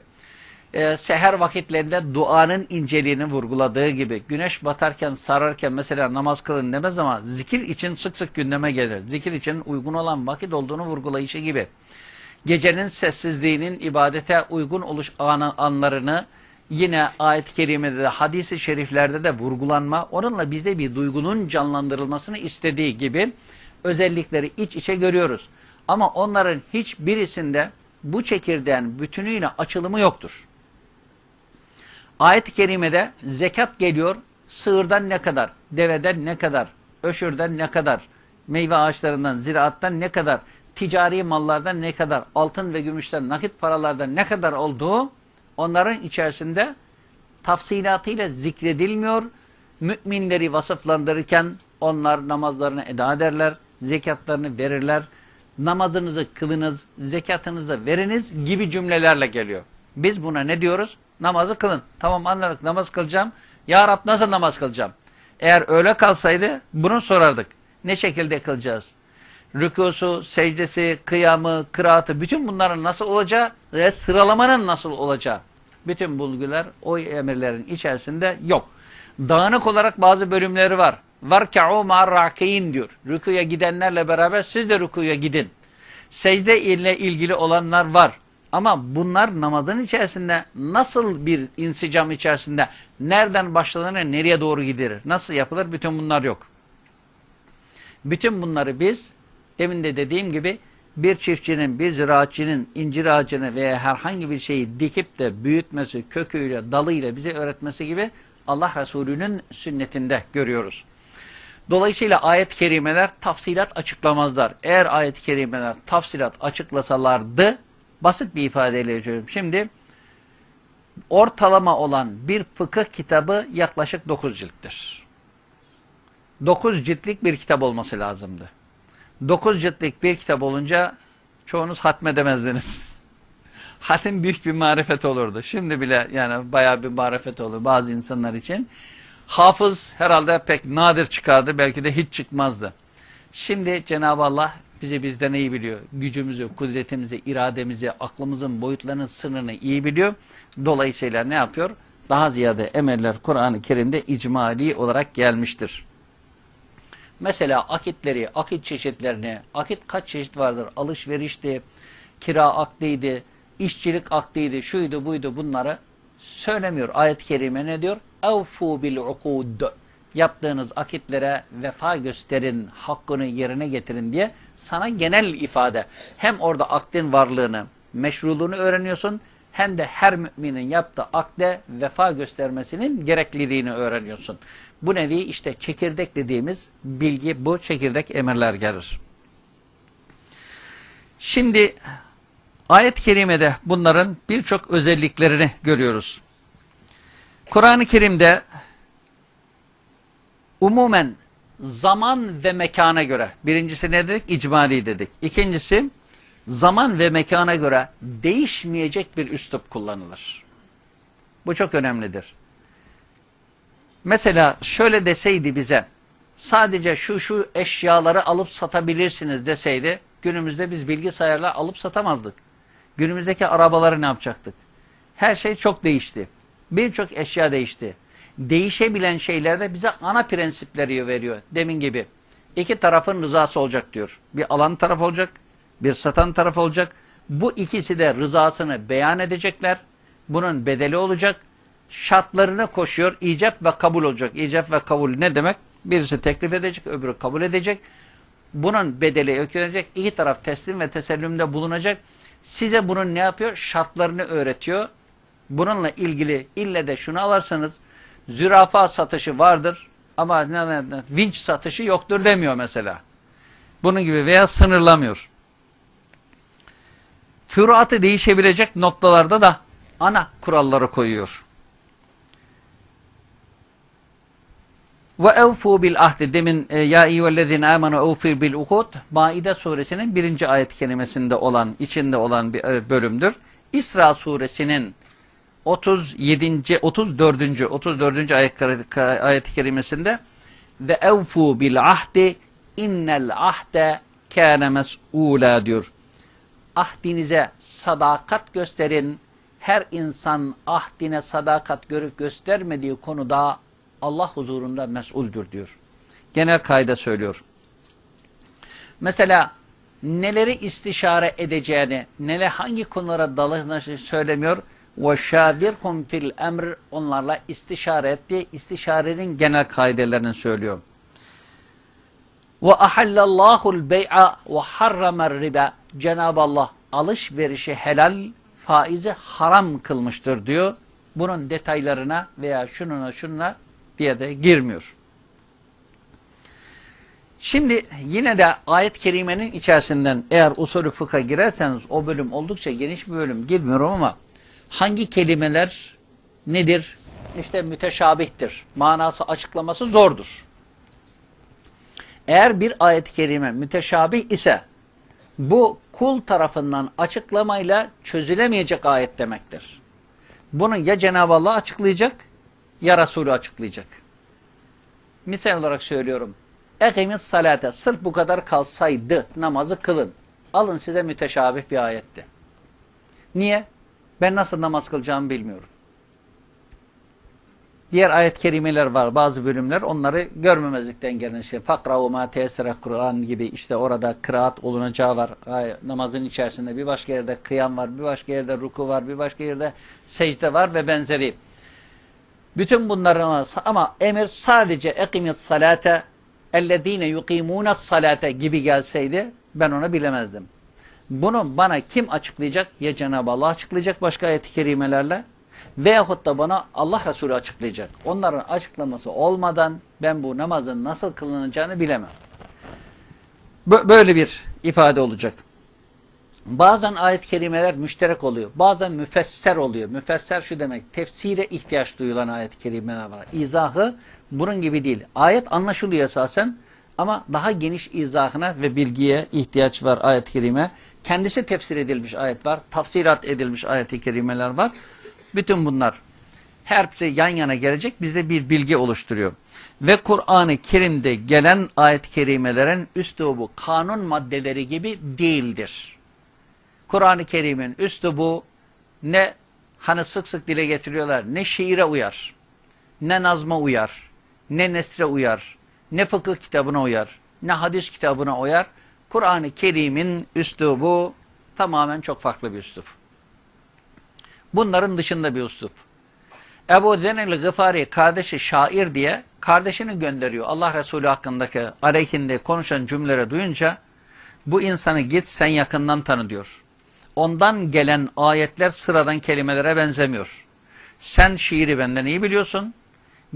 e, seher vakitlerinde duanın inceliğini vurguladığı gibi güneş batarken sararken mesela namaz kılın demez ama zikir için sık sık gündeme gelir. Zikir için uygun olan vakit olduğunu vurgulayışı gibi. Gecenin sessizliğinin ibadete uygun oluş anı, anlarını yine ayet-i kerimede de hadis-i şeriflerde de vurgulanma onunla bizde bir duygunun canlandırılmasını istediği gibi özellikleri iç içe görüyoruz. Ama onların hiçbirisinde bu çekirdeğin bütünüyle açılımı yoktur. Ayet-i kerimede zekat geliyor. Sığırdan ne kadar, deveden ne kadar, öşürden ne kadar, meyve ağaçlarından, ziraattan ne kadar, ticari mallardan ne kadar, altın ve gümüşten, nakit paralardan ne kadar olduğu onların içerisinde tafsilatıyla zikredilmiyor. müminleri vasıflandırırken onlar namazlarını eda ederler, zekatlarını verirler, namazınızı kılınız, zekatınızı veriniz gibi cümlelerle geliyor. Biz buna ne diyoruz? Namazı kılın. Tamam anladık namaz kılacağım. Ya Rab nasıl namaz kılacağım? Eğer öyle kalsaydı bunu sorardık. Ne şekilde kılacağız? Rükusu, secdesi, kıyamı, kıraatı bütün bunların nasıl olacağı ve sıralamanın nasıl olacağı. Bütün bulgular o emirlerin içerisinde yok. Dağınık olarak bazı bölümleri var. Varka'u ma'ar diyor. Rükuya gidenlerle beraber siz de rükuya gidin. Secde ile ilgili olanlar var. Ama bunlar namazın içerisinde nasıl bir insicam içerisinde nereden başlanır nereye doğru gidilir? Nasıl yapılır? Bütün bunlar yok. Bütün bunları biz demin de dediğim gibi bir çiftçinin, bir ziraatçının incir ağacını veya herhangi bir şeyi dikip de büyütmesi, köküyle, dalıyla bize öğretmesi gibi Allah Resulü'nün sünnetinde görüyoruz. Dolayısıyla ayet-i kerimeler tafsilat açıklamazlar. Eğer ayet-i kerimeler tafsilat açıklasalardı, basit bir ifadeyle söylüyorum. Şimdi ortalama olan bir fıkıh kitabı yaklaşık 9 cilttir. 9 ciltlik bir kitap olması lazımdı. 9 ciltlik bir kitap olunca çoğunuz hatmedemezdiniz. Hatim büyük bir marifet olurdu. Şimdi bile yani bayağı bir marifet olur bazı insanlar için. Hafız herhalde pek nadir çıkardı. Belki de hiç çıkmazdı. Şimdi Cenab-ı Allah bizi bizden iyi biliyor. Gücümüzü, kudretimizi, irademizi, aklımızın boyutlarının sınırını iyi biliyor. Dolayısıyla ne yapıyor? Daha ziyade emeller Kur'an-ı Kerim'de icmali olarak gelmiştir. Mesela akitleri, akit çeşitlerini, akit kaç çeşit vardır? Alışverişti, kira akdiydi, işçilik akdiydi, şuydu buydu bunları söylemiyor. Ayet-i Kerime ne diyor? اَوْفُوا بِالْعُقُودِ Yaptığınız akitlere vefa gösterin, hakkını yerine getirin diye sana genel ifade. Hem orada akdin varlığını, meşruluğunu öğreniyorsun, hem de her müminin yaptığı akde vefa göstermesinin gerekliliğini öğreniyorsun. Bu nevi işte çekirdek dediğimiz bilgi bu çekirdek emirler gelir. Şimdi ayet-i kerimede bunların birçok özelliklerini görüyoruz. Kur'an-ı Kerim'de umumen zaman ve mekana göre birincisi ne dedik? İcmali dedik. İkincisi zaman ve mekana göre değişmeyecek bir üslup kullanılır. Bu çok önemlidir. Mesela şöyle deseydi bize sadece şu şu eşyaları alıp satabilirsiniz deseydi günümüzde biz bilgisayarla alıp satamazdık. Günümüzdeki arabaları ne yapacaktık? Her şey çok değişti. Birçok eşya değişti. Değişebilen şeylerde bize ana prensipleri veriyor. Demin gibi. İki tarafın rızası olacak diyor. Bir alan taraf olacak, bir satan taraf olacak. Bu ikisi de rızasını beyan edecekler. Bunun bedeli olacak. Şartlarını koşuyor. İcap ve kabul olacak. İcap ve kabul ne demek? Birisi teklif edecek, öbürü kabul edecek. Bunun bedeli ödenecek. İki taraf teslim ve tesellümde bulunacak. Size bunun ne yapıyor? Şartlarını öğretiyor. Bununla ilgili ille de şunu alırsanız zürafa satışı vardır ama vinç satışı yoktur demiyor mesela. Bunun gibi veya sınırlamıyor. Füruatı değişebilecek noktalarda da ana kuralları koyuyor. Ve evfu bil ahdi demin e, ya eyyühellezine amenu evfir bil ukut Maide suresinin birinci ayet kelimesinde olan içinde olan bir e, bölümdür. İsra suresinin 37. 34. 34. ayet ayet kerimesinde ve evfu bil ahdi innel ahde kâne mes'ûlâ diyor Ahdinize sadakat gösterin. Her insan ahdine sadakat görüp göstermediği konuda Allah huzurunda mesuldür diyor. Genel kayda söylüyor. Mesela neleri istişare edeceğini, neler hangi konulara dalışını söylemiyor. وَشَاوِرْهُمْ fil emr Onlarla istişare et diye istişarenin genel kaidelerini söylüyor. Ve ahallallahu'l bey'a ve harramer riba. Cenab-ı Allah alışverişi helal, faizi haram kılmıştır diyor. Bunun detaylarına veya şununa şununa diye de girmiyor. Şimdi yine de ayet-i kerimenin içerisinden eğer usulü fıkha girerseniz o bölüm oldukça geniş bir bölüm girmiyorum ama hangi kelimeler nedir? İşte müteşabihtir. Manası açıklaması zordur. Eğer bir ayet-i kerime müteşabih ise bu kul tarafından açıklamayla çözülemeyecek ayet demektir. Bunu ya Cenab-ı Allah açıklayacak ya Resulü açıklayacak. Misal olarak söylüyorum. Ekimiz salate. Sırf bu kadar kalsaydı namazı kılın. Alın size müteşabih bir ayetti. Niye? Ben nasıl namaz kılacağımı bilmiyorum. Diğer ayet kerimeler var, bazı bölümler. Onları görmemezlikten gelen şey. Fakravu ma tesere Kur'an gibi işte orada kıraat olunacağı var. Namazın içerisinde bir başka yerde kıyam var, bir başka yerde ruku var, bir başka yerde secde var ve benzeri. Bütün bunların ama emir sadece ekimit salate ellezine yuqimunat salate gibi gelseydi ben onu bilemezdim. Bunu bana kim açıklayacak? Ya Cenab-ı Allah açıklayacak başka ayet-i kerimelerle veyahut da bana Allah Resulü açıklayacak. Onların açıklaması olmadan ben bu namazın nasıl kılınacağını bilemem. Böyle bir ifade olacak. Bazen ayet-i kerimeler müşterek oluyor. Bazen müfesser oluyor. Müfesser şu demek. Tefsire ihtiyaç duyulan ayet-i kerimeler var. İzahı bunun gibi değil. Ayet anlaşılıyor esasen ama daha geniş izahına ve bilgiye ihtiyaç var ayet-i kerime. Kendisi tefsir edilmiş ayet var. Tafsirat edilmiş ayet-i kerimeler var. Bütün bunlar her biri yan yana gelecek bizde bir bilgi oluşturuyor. Ve Kur'an-ı Kerim'de gelen ayet-i kerimelerin üslubu kanun maddeleri gibi değildir. Kur'an-ı Kerim'in üslubu ne hani sık sık dile getiriyorlar ne şiire uyar, ne nazma uyar, ne nesre uyar, ne fıkıh kitabına uyar, ne hadis kitabına uyar. Kur'an-ı Kerim'in üslubu tamamen çok farklı bir üslup. Bunların dışında bir üslup. Ebu Zenel Gıfari kardeşi şair diye kardeşini gönderiyor. Allah Resulü hakkındaki aleyhinde konuşan cümleleri duyunca bu insanı git sen yakından tanı diyor. Ondan gelen ayetler sıradan kelimelere benzemiyor. Sen şiiri benden iyi biliyorsun.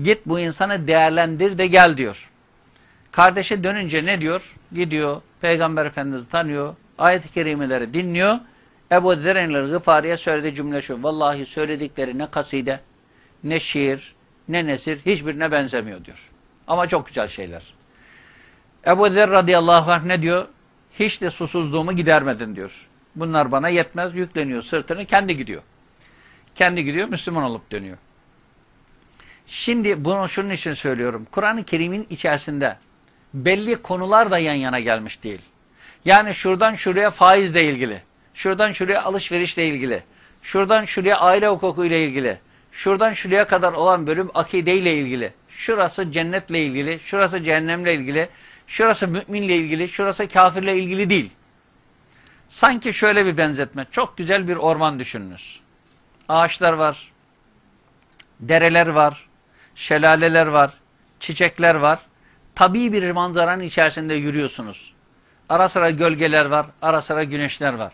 Git bu insanı değerlendir de gel diyor. Kardeşi dönünce ne diyor? Gidiyor, Peygamber Efendimiz'i tanıyor, ayet-i kerimeleri dinliyor. Ebu Zer'in Gıfari'ye söylediği cümle şu. Vallahi söyledikleri ne kaside, ne şiir, ne nesir hiçbirine benzemiyor diyor. Ama çok güzel şeyler. Ebu Zer radıyallahu anh ne diyor? Hiç de susuzluğumu gidermedin diyor. Bunlar bana yetmez, yükleniyor sırtını, kendi gidiyor. Kendi gidiyor, Müslüman olup dönüyor. Şimdi bunu şunun için söylüyorum. Kur'an-ı Kerim'in içerisinde belli konular da yan yana gelmiş değil. Yani şuradan şuraya faizle ilgili, şuradan şuraya alışverişle ilgili, şuradan şuraya aile hukukuyla ilgili, şuradan şuraya kadar olan bölüm akideyle ilgili, şurası cennetle ilgili, şurası cehennemle ilgili, şurası müminle ilgili, şurası kafirle ilgili değil. Sanki şöyle bir benzetme, çok güzel bir orman düşününüz. Ağaçlar var, dereler var, şelaleler var, çiçekler var. Tabii bir manzaranın içerisinde yürüyorsunuz. Ara sıra gölgeler var, ara sıra güneşler var.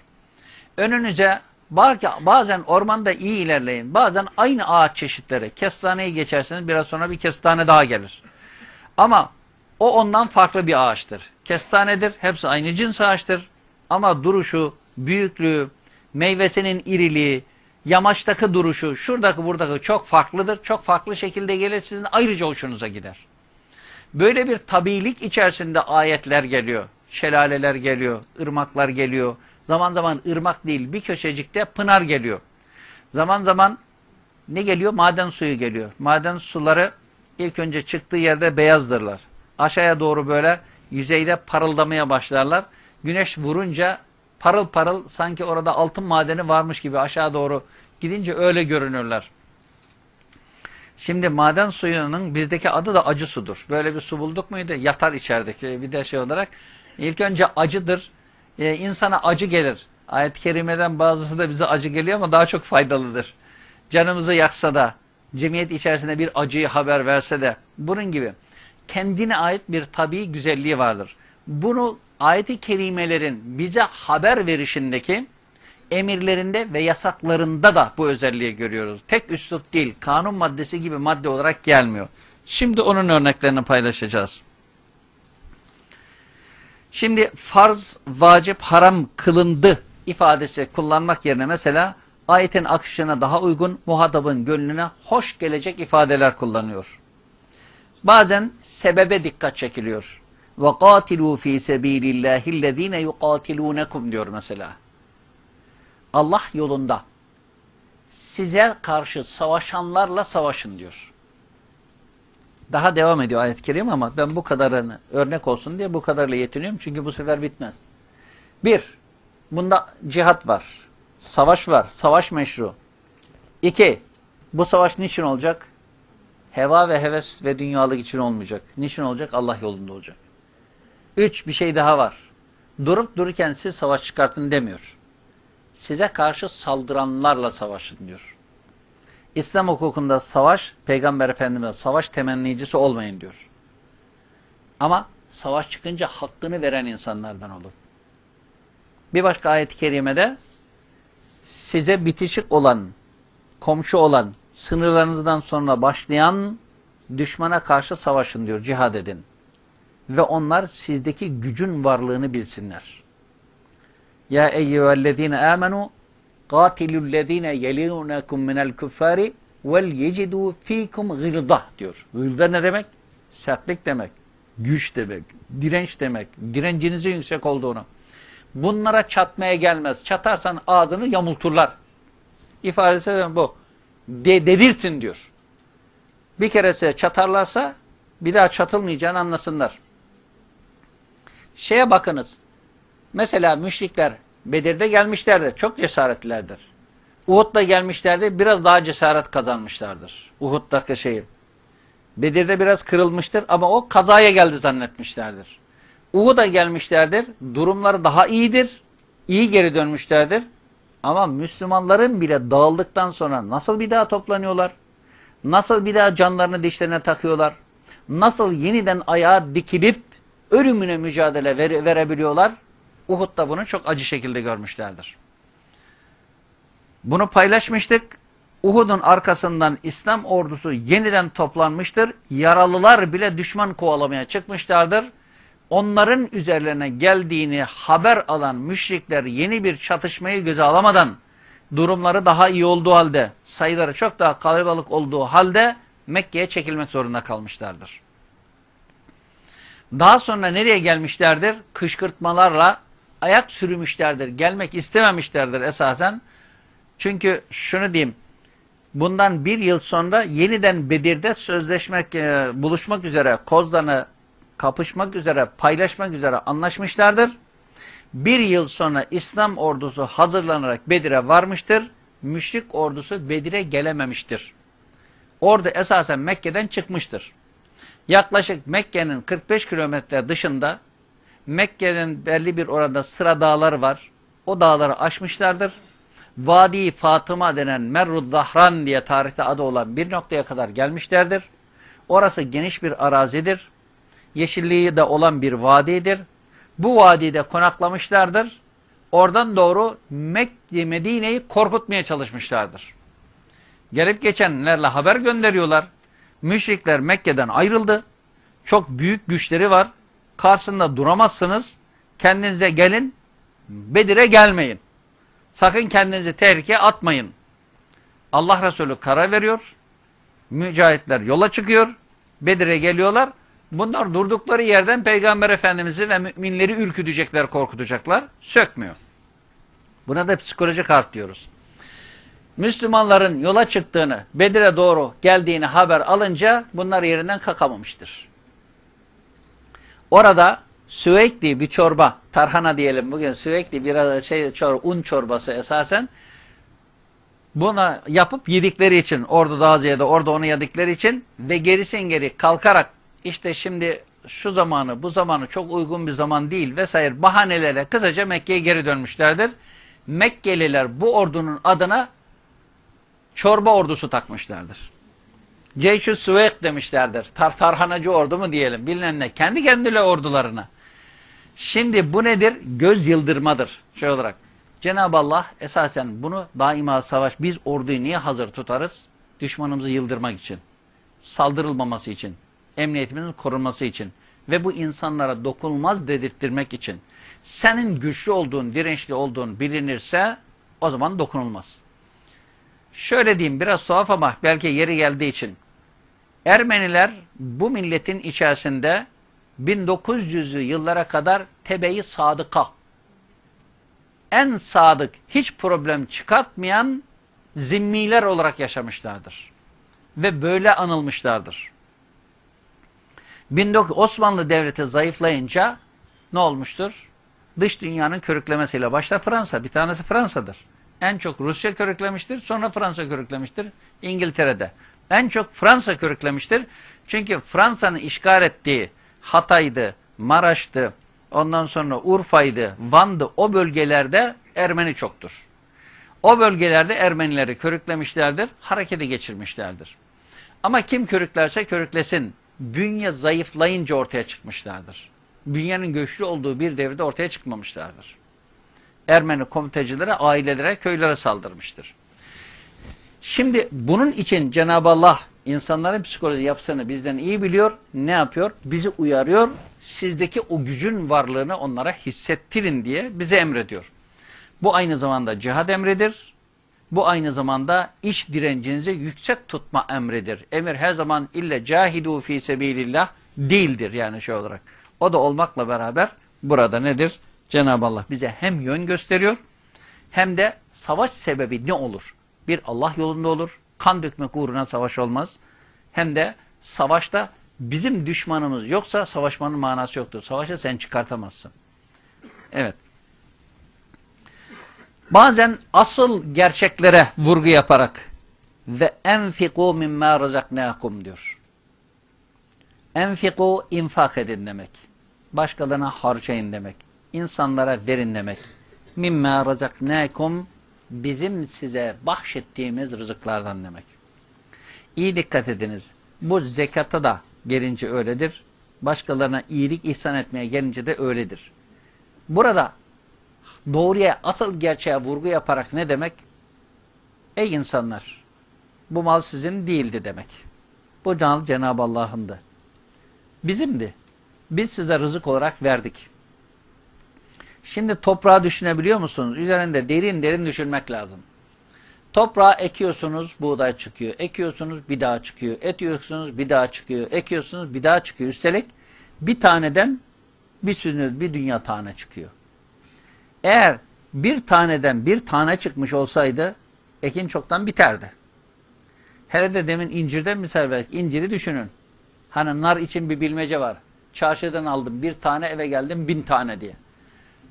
Önünüze belki bazen ormanda iyi ilerleyin. Bazen aynı ağaç çeşitleri. Kestaneyi geçersiniz biraz sonra bir kestane daha gelir. Ama o ondan farklı bir ağaçtır. Kestanedir. Hepsi aynı cins ağaçtır. Ama duruşu, büyüklüğü, meyvesinin iriliği, yamaçtaki duruşu, şuradaki buradaki çok farklıdır. Çok farklı şekilde gelir sizin ayrıca hoşunuza gider. Böyle bir tabilik içerisinde ayetler geliyor. Şelaleler geliyor, ırmaklar geliyor. Zaman zaman ırmak değil bir köşecikte pınar geliyor. Zaman zaman ne geliyor? Maden suyu geliyor. Maden suları ilk önce çıktığı yerde beyazdırlar. Aşağıya doğru böyle yüzeyde parıldamaya başlarlar. Güneş vurunca parıl parıl sanki orada altın madeni varmış gibi aşağı doğru gidince öyle görünürler. Şimdi maden suyunun bizdeki adı da acı sudur. Böyle bir su bulduk muydu? Yatar içerideki bir de şey olarak. İlk önce acıdır. Ee, insana acı gelir. Ayet-i kerimeden bazısı da bize acı geliyor ama daha çok faydalıdır. Canımızı yaksa da, cemiyet içerisinde bir acıyı haber verse de, bunun gibi kendine ait bir tabii güzelliği vardır. Bunu ayet-i kerimelerin bize haber verişindeki emirlerinde ve yasaklarında da bu özelliği görüyoruz. Tek üslup değil, kanun maddesi gibi madde olarak gelmiyor. Şimdi onun örneklerini paylaşacağız. Şimdi farz, vacip, haram kılındı ifadesi kullanmak yerine mesela ayetin akışına daha uygun muhatabın gönlüne hoş gelecek ifadeler kullanıyor. Bazen sebebe dikkat çekiliyor. وَقَاتِلُوا ف۪ي سَب۪يلِ اللّٰهِ الَّذ۪ينَ يُقَاتِلُونَكُمْ diyor mesela. Allah yolunda size karşı savaşanlarla savaşın diyor. Daha devam ediyor ayet-i kerime ama ben bu kadarını örnek olsun diye bu kadarla yetiniyorum. Çünkü bu sefer bitmez. Bir, bunda cihat var. Savaş var. Savaş meşru. İki, bu savaş niçin olacak? Heva ve heves ve dünyalık için olmayacak. Niçin olacak? Allah yolunda olacak. Üç, bir şey daha var. Durup dururken siz savaş çıkartın demiyor. Size karşı saldıranlarla savaşın diyor. İslam hukukunda savaş, Peygamber Efendimiz savaş temennicisi olmayın diyor. Ama savaş çıkınca hakkını veren insanlardan olun. Bir başka ayet-i kerimede size bitişik olan, komşu olan, sınırlarınızdan sonra başlayan düşmana karşı savaşın diyor, cihad edin. Ve onlar sizdeki gücün varlığını bilsinler. Ya eyyühellezine amenu qatilullezine yelinukum minel kuffari vel yecidu fikum gıldah diyor. Gılda ne demek? Sertlik demek, güç demek, direnç demek, direncinizin yüksek olduğunu. Bunlara çatmaya gelmez. Çatarsan ağzını yamulturlar. İfadesi bu. De, dedirtin diyor. Bir kerese çatarlarsa bir daha çatılmayacağını anlasınlar. Şeye bakınız. Mesela müşrikler Bedir'de gelmişlerdir. Çok cesaretlilerdir. Uhud'da gelmişlerdir. Biraz daha cesaret kazanmışlardır. Uhud'daki şeyi. Bedir'de biraz kırılmıştır ama o kazaya geldi zannetmişlerdir. Uhud'a gelmişlerdir. Durumları daha iyidir. İyi geri dönmüşlerdir. Ama Müslümanların bile dağıldıktan sonra nasıl bir daha toplanıyorlar? Nasıl bir daha canlarını dişlerine takıyorlar? Nasıl yeniden ayağa dikilip ölümüne mücadele vere, verebiliyorlar? Uhud'da bunu çok acı şekilde görmüşlerdir. Bunu paylaşmıştık. Uhud'un arkasından İslam ordusu yeniden toplanmıştır. Yaralılar bile düşman kovalamaya çıkmışlardır. Onların üzerlerine geldiğini haber alan müşrikler yeni bir çatışmayı göze alamadan durumları daha iyi olduğu halde, sayıları çok daha kalabalık olduğu halde Mekke'ye çekilmek zorunda kalmışlardır. Daha sonra nereye gelmişlerdir? Kışkırtmalarla ayak sürmüşlerdir. Gelmek istememişlerdir esasen. Çünkü şunu diyeyim, bundan bir yıl sonra yeniden Bedir'de sözleşmek, e, buluşmak üzere, Kozdan'ı kapışmak üzere, paylaşmak üzere anlaşmışlardır. Bir yıl sonra İslam ordusu hazırlanarak Bedir'e varmıştır. Müşrik ordusu Bedir'e gelememiştir. Ordu esasen Mekke'den çıkmıştır. Yaklaşık Mekke'nin 45 kilometre dışında Mekke'nin belli bir oranda sıra dağları var. O dağları aşmışlardır. Vadi Fatıma denen Merrud Zahran diye tarihte adı olan bir noktaya kadar gelmişlerdir. Orası geniş bir arazidir. Yeşilliği de olan bir vadidir. Bu vadide konaklamışlardır. Oradan doğru Mekke, Medine'yi korkutmaya çalışmışlardır. Gelip geçenlerle haber gönderiyorlar. Müşrikler Mekke'den ayrıldı. Çok büyük güçleri var. Karşısında duramazsınız. Kendinize gelin. Bedir'e gelmeyin. Sakın kendinizi tehlikeye atmayın. Allah Resulü karar veriyor. Mücahitler yola çıkıyor. Bedir'e geliyorlar. Bunlar durdukları yerden Peygamber Efendimiz'i ve müminleri ürkütecekler, korkutacaklar. Sökmüyor. Buna da psikolojik harp diyoruz. Müslümanların yola çıktığını, Bedir'e doğru geldiğini haber alınca bunlar yerinden kalkamamıştır. Orada sürekli bir çorba, tarhana diyelim bugün sürekli bir şey çorba, un çorbası esasen buna yapıp yedikleri için orada daha ziyade orada onu yedikleri için ve gerisin geri kalkarak işte şimdi şu zamanı bu zamanı çok uygun bir zaman değil vesaire bahanelere kısaca Mekke'ye geri dönmüşlerdir. Mekkeliler bu ordunun adına çorba ordusu takmışlardır. Ceyşü Süveyk demişlerdir. Tar ordu mu diyelim bilinen ne. Kendi kendine ordularına. Şimdi bu nedir? Göz yıldırmadır. Şey olarak. Cenab-ı Allah esasen bunu daima savaş. Biz orduyu niye hazır tutarız? Düşmanımızı yıldırmak için. Saldırılmaması için. Emniyetimizin korunması için. Ve bu insanlara dokunulmaz dedirttirmek için. Senin güçlü olduğun, dirençli olduğun bilinirse o zaman dokunulmaz. Şöyle diyeyim biraz tuhaf ama belki yeri geldiği için. Ermeniler bu milletin içerisinde 1900'lü yıllara kadar tebeyi sadıka, en sadık, hiç problem çıkartmayan zimmiler olarak yaşamışlardır. Ve böyle anılmışlardır. 19 Osmanlı Devleti zayıflayınca ne olmuştur? Dış dünyanın körüklemesiyle başta Fransa, bir tanesi Fransa'dır. En çok Rusya körüklemiştir, sonra Fransa körüklemiştir İngiltere'de. En çok Fransa körüklemiştir. Çünkü Fransa'nın işgal ettiği Hatay'dı, Maraş'tı, ondan sonra Urfa'ydı, Van'dı o bölgelerde Ermeni çoktur. O bölgelerde Ermenileri körüklemişlerdir, harekete geçirmişlerdir. Ama kim körüklerse körüklesin, bünye zayıflayınca ortaya çıkmışlardır. Bünyenin güçlü olduğu bir devirde ortaya çıkmamışlardır. Ermeni komitecilere, ailelere, köylere saldırmıştır. Şimdi bunun için Cenab-ı Allah insanların psikoloji yapısını bizden iyi biliyor. Ne yapıyor? Bizi uyarıyor. Sizdeki o gücün varlığını onlara hissettirin diye bize emrediyor. Bu aynı zamanda cihad emridir. Bu aynı zamanda iç direncinizi yüksek tutma emridir. Emir her zaman ille cahidu fi sebilillah değildir yani şey olarak. O da olmakla beraber burada nedir? Cenab-ı Allah bize hem yön gösteriyor hem de savaş sebebi ne olur? Bir Allah yolunda olur. Kan dökmek uğruna savaş olmaz. Hem de savaşta bizim düşmanımız yoksa savaşmanın manası yoktur. Savaşı sen çıkartamazsın. Evet. Bazen asıl gerçeklere vurgu yaparak ve enfiku mimma razaknakum diyor. Enfiku infak edin demek. Başkalarına harcayın demek. İnsanlara verin demek. Mimma razaknakum bizim size bahşettiğimiz rızıklardan demek. İyi dikkat ediniz. Bu zekata da gelince öyledir. Başkalarına iyilik ihsan etmeye gelince de öyledir. Burada doğruya, asıl gerçeğe vurgu yaparak ne demek? Ey insanlar! Bu mal sizin değildi demek. Bu mal Cenab-ı Allah'ındı. Bizimdi. Biz size rızık olarak verdik. Şimdi toprağı düşünebiliyor musunuz? Üzerinde derin derin düşünmek lazım. Toprağa ekiyorsunuz, buğday çıkıyor. Ekiyorsunuz, bir daha çıkıyor. Ekiyorsunuz, bir daha çıkıyor. Ekiyorsunuz, bir daha çıkıyor. Üstelik bir taneden bir sürü, bir dünya tane çıkıyor. Eğer bir taneden bir tane çıkmış olsaydı ekin çoktan biterdi. Hele de demin incirden misal verdik. İnciri düşünün. Nar için bir bilmece var. Çarşıdan aldım bir tane eve geldim bin tane diye.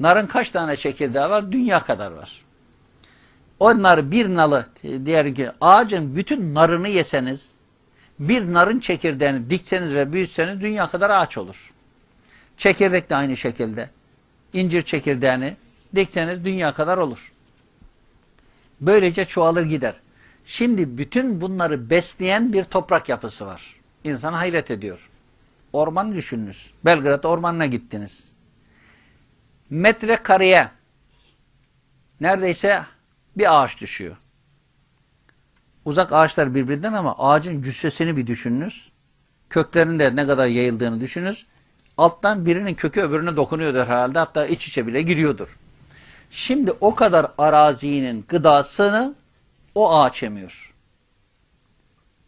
Narın kaç tane çekirdeği var? Dünya kadar var. O nar bir nalı diğer ki ağacın bütün narını yeseniz bir narın çekirdeğini dikseniz ve büyütseniz dünya kadar ağaç olur. Çekirdek de aynı şekilde. İncir çekirdeğini dikseniz dünya kadar olur. Böylece çoğalır gider. Şimdi bütün bunları besleyen bir toprak yapısı var. İnsan hayret ediyor. Orman düşününüz. Belgrad ormanına gittiniz. Metrekareye neredeyse bir ağaç düşüyor. Uzak ağaçlar birbirinden ama ağacın cüssesini bir düşününüz. Köklerinde ne kadar yayıldığını düşününüz. Alttan birinin kökü öbürüne dokunuyordur herhalde. Hatta iç içe bile giriyordur. Şimdi o kadar arazinin gıdasını o ağaç yemiyor.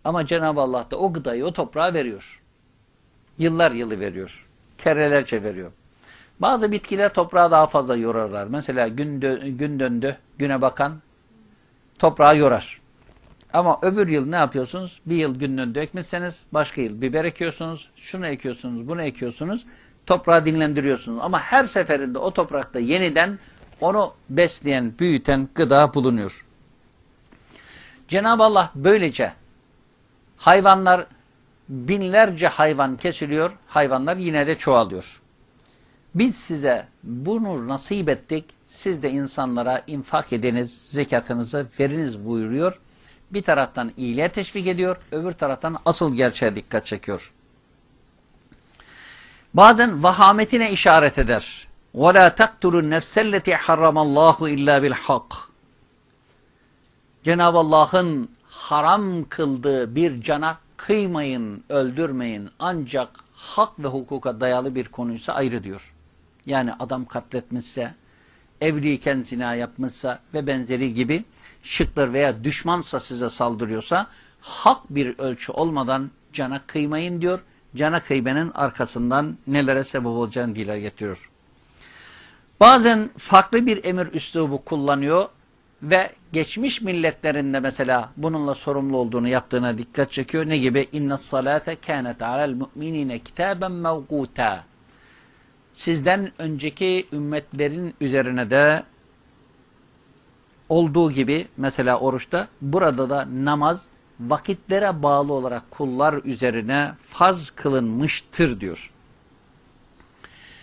Ama Cenab-ı Allah da o gıdayı o toprağa veriyor. Yıllar yılı veriyor. Kerelerce veriyor. Bazı bitkiler toprağa daha fazla yorarlar. Mesela gün, dö gün döndü, güne bakan toprağı yorar. Ama öbür yıl ne yapıyorsunuz? Bir yıl gün döndü ekmişseniz, başka yıl biber ekiyorsunuz, şunu ekiyorsunuz, bunu ekiyorsunuz, toprağı dinlendiriyorsunuz. Ama her seferinde o toprakta yeniden onu besleyen, büyüten gıda bulunuyor. Cenab-ı Allah böylece hayvanlar, binlerce hayvan kesiliyor, hayvanlar yine de çoğalıyor. Biz size bunu nasip ettik, siz de insanlara infak ediniz, zekatınızı veriniz buyuruyor. Bir taraftan iyiliğe teşvik ediyor, öbür taraftan asıl gerçeğe dikkat çekiyor. Bazen vahametine işaret eder. وَلَا تَقْتُلُوا النَّفْسَ الَّتِي حَرَّمَ اللّٰهُ اِلَّا بِالْحَقِّ Cenab-ı Allah'ın haram kıldığı bir cana kıymayın, öldürmeyin. Ancak hak ve hukuka dayalı bir konuysa ayrı diyor. Yani adam katletmişse, evliyken zina yapmışsa ve benzeri gibi şıktır veya düşmansa size saldırıyorsa hak bir ölçü olmadan cana kıymayın diyor. Cana kıymenin arkasından nelere sebep olacağını dile getiriyor. Bazen farklı bir emir üslubu kullanıyor ve geçmiş milletlerinde mesela bununla sorumlu olduğunu yaptığına dikkat çekiyor. Ne gibi? İnne salate kânet alel mu'minine kitaben mevgûtâ. Sizden önceki ümmetlerin üzerine de olduğu gibi mesela oruçta burada da namaz vakitlere bağlı olarak kullar üzerine farz kılınmıştır diyor.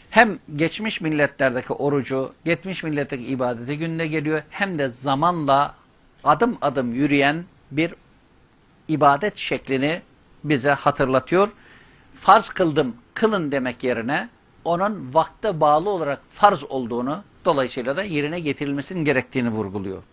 Hem geçmiş milletlerdeki orucu, geçmiş milletteki ibadeti günde geliyor hem de zamanla adım adım yürüyen bir ibadet şeklini bize hatırlatıyor. Farz kıldım, kılın demek yerine onun vakte bağlı olarak farz olduğunu dolayısıyla da yerine getirilmesinin gerektiğini vurguluyor.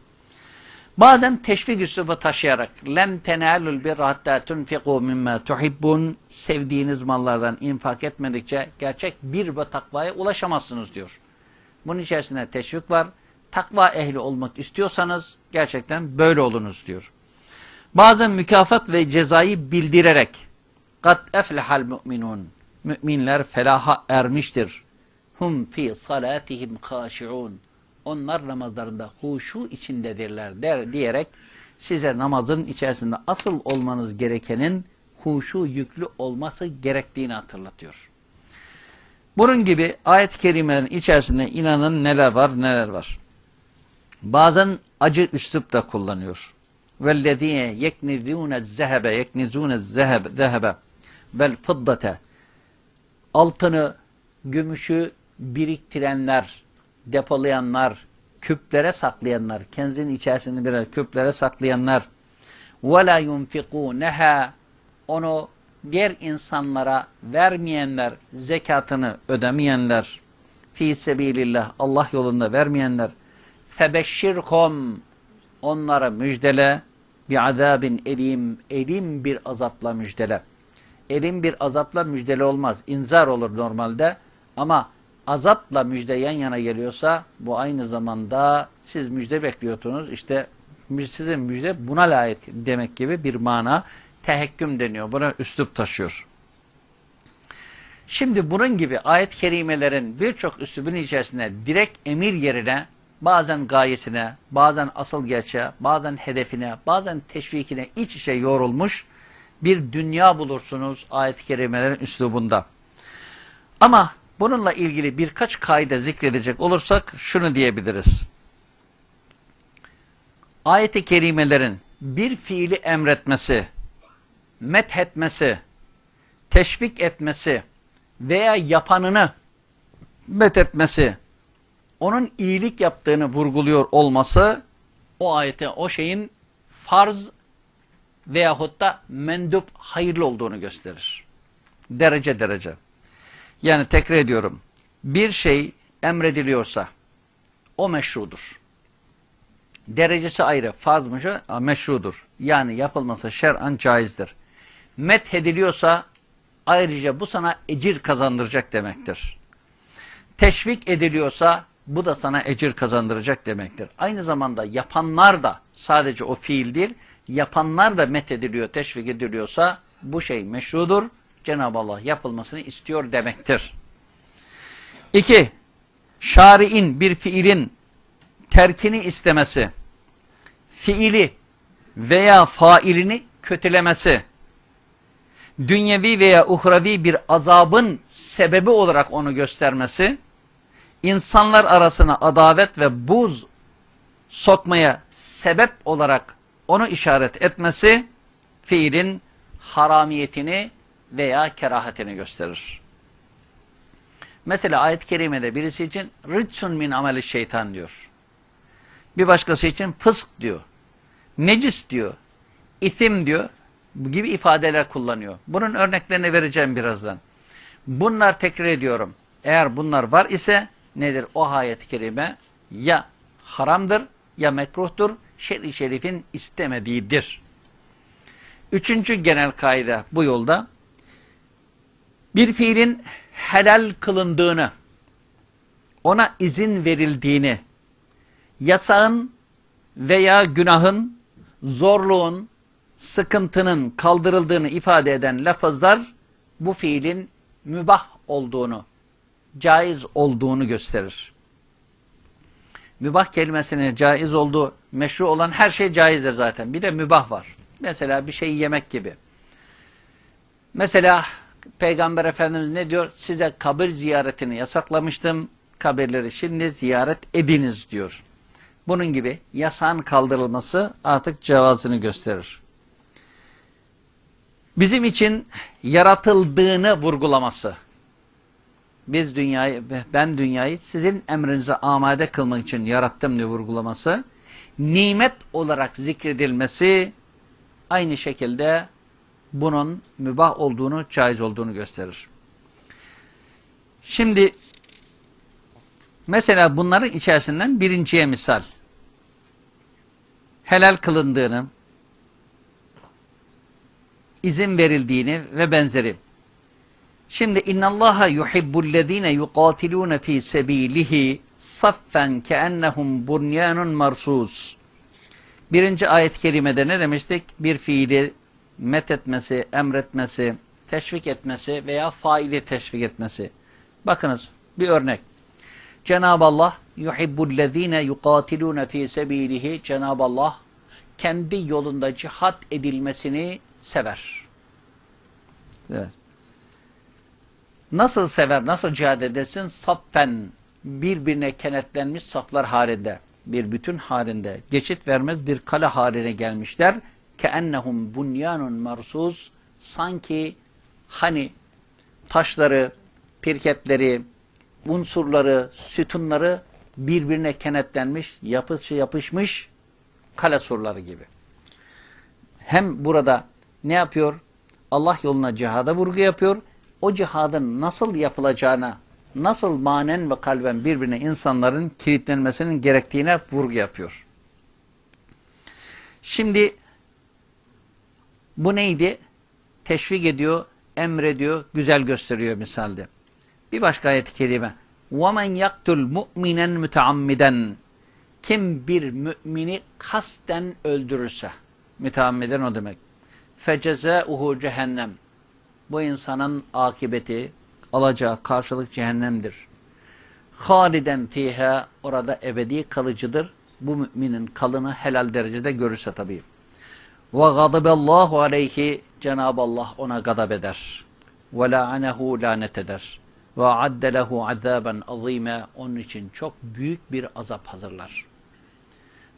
Bazen teşvik üslubu taşıyarak lem tenalul bir hatta tunfiqu mimma tuhibbun sevdiğiniz mallardan infak etmedikçe gerçek bir ve takvaya ulaşamazsınız diyor. Bunun içerisinde teşvik var. Takva ehli olmak istiyorsanız gerçekten böyle olunuz diyor. Bazen mükafat ve cezayı bildirerek kat eflehal mu'minun müminler felaha ermiştir. Hum fi salatihim haşiun onlar namazlarında huşu içindedirler der diyerek size namazın içerisinde asıl olmanız gerekenin huşu yüklü olması gerektiğini hatırlatıyor. Bunun gibi ayet-i kerimelerin içerisinde inanın neler var neler var. Bazen acı üslup da kullanıyor. وَالَّذ۪ينَ يَكْنِذُونَ الزَّهَبَ يَكْنِزُونَ الزَّهَبَ وَالْفِضَّةَ Altını, gümüşü biriktirenler, depolayanlar, küplere saklayanlar, kendinin içerisinde birer küplere saklayanlar وَلَا يُنْفِقُونَهَا Onu diğer insanlara vermeyenler, zekatını ödemeyenler, fi sebilillah Allah yolunda vermeyenler, febeşşirhum onlara müjdele, bir azabin elim, elim bir azapla müjdele. Elim bir azapla müjdele olmaz. İnzar olur normalde ama azapla müjde yan yana geliyorsa bu aynı zamanda siz müjde bekliyorsunuz. İşte sizin müjde buna layık demek gibi bir mana tehekküm deniyor. Buna üslup taşıyor. Şimdi bunun gibi ayet-i kerimelerin birçok üslubun içerisinde direkt emir yerine bazen gayesine, bazen asıl gerçeğe, bazen hedefine, bazen teşvikine iç içe yorulmuş bir dünya bulursunuz ayet-i kerimelerin üslubunda. Ama Bununla ilgili birkaç kaide zikredecek olursak şunu diyebiliriz. Ayet-i kerimelerin bir fiili emretmesi, methetmesi, teşvik etmesi veya yapanını methetmesi, onun iyilik yaptığını vurguluyor olması o ayete, o şeyin farz veyahut da mendup hayırlı olduğunu gösterir. Derece derece. Yani tekrar ediyorum. Bir şey emrediliyorsa o meşrudur. Derecesi ayrı. Farz mı? Meşrudur. Yani yapılması şer'an caizdir. Methediliyorsa ayrıca bu sana ecir kazandıracak demektir. Teşvik ediliyorsa bu da sana ecir kazandıracak demektir. Aynı zamanda yapanlar da sadece o fiil değil, yapanlar da methediliyor, teşvik ediliyorsa bu şey meşrudur Cenab-ı Allah yapılmasını istiyor demektir. İki, şari'in bir fiilin terkini istemesi, fiili veya failini kötülemesi, dünyevi veya uhravi bir azabın sebebi olarak onu göstermesi, insanlar arasına adavet ve buz sokmaya sebep olarak onu işaret etmesi, fiilin haramiyetini veya kerahatini gösterir. Mesela ayet-i kerimede birisi için rıçsun min ameli şeytan diyor. Bir başkası için fısk diyor. Necis diyor. İthim diyor. Gibi ifadeler kullanıyor. Bunun örneklerini vereceğim birazdan. Bunlar tekrar ediyorum. Eğer bunlar var ise nedir o ayet-i kerime? Ya haramdır ya mekruhtur. Şer-i şerifin istemediğidir. Üçüncü genel kaide bu yolda bir fiilin helal kılındığını, ona izin verildiğini Yasağın veya günahın, zorluğun, sıkıntının kaldırıldığını ifade eden lafızlar bu fiilin mübah olduğunu, caiz olduğunu gösterir. Mübah kelimesinin caiz olduğu, meşru olan her şey caizdir zaten. Bir de mübah var. Mesela bir şeyi yemek gibi. Mesela Peygamber Efendimiz ne diyor? Size kabir ziyaretini yasaklamıştım. Kabirleri şimdi ziyaret ediniz diyor. Bunun gibi yasağın kaldırılması artık cevazını gösterir. Bizim için yaratıldığını vurgulaması. Biz dünyayı, ben dünyayı sizin emrinize amade kılmak için yarattım diye vurgulaması. Nimet olarak zikredilmesi aynı şekilde bunun mübah olduğunu, caiz olduğunu gösterir. Şimdi mesela bunların içerisinden birinciye misal. Helal kılındığını, izin verildiğini ve benzeri. Şimdi innallaha yuhibbullezine yuqatilun fi sabilihi saffen keennehum bunyanun marsus. Birinci ayet-i kerimede ne demiştik? Bir fiili methetmesi, emretmesi, teşvik etmesi veya faili teşvik etmesi. Bakınız bir örnek. Cenab-ı Allah yuhibbullezine yuqatilun fi sabilihi Cenab-ı Allah kendi yolunda cihat edilmesini sever. Evet. Nasıl sever, nasıl cihad edesin? Saffen, birbirine kenetlenmiş saflar halinde, bir bütün halinde, geçit vermez bir kale haline gelmişler. Keennehum bunyanun marsuz, sanki hani taşları, pirketleri, unsurları, sütunları birbirine kenetlenmiş, yapışı yapışmış kale surları gibi. Hem burada ne yapıyor? Allah yoluna cihada vurgu yapıyor O cihadın nasıl yapılacağına, nasıl manen ve kalben birbirine insanların kilitlenmesinin gerektiğine vurgu yapıyor. Şimdi bu neydi? Teşvik ediyor, emrediyor, güzel gösteriyor misalde. Bir başka ayet-i kerime. وَمَنْ يَقْتُلْ مُؤْمِنًا مُتَعَمِّدًا Kim bir mümini kasten öldürürse, müteammiden o demek. فَجَزَاؤُهُ cehennem. bu insanın akıbeti, alacağı karşılık cehennemdir. Haliden fiha orada ebedi kalıcıdır. Bu müminin kalını helal derecede görürse tabii. Ve gadaballahu aleyhi Cenab-ı Allah ona gadab eder. Ve la'anehu lanet eder. Ve adde lehu azaben azime onun için çok büyük bir azap hazırlar.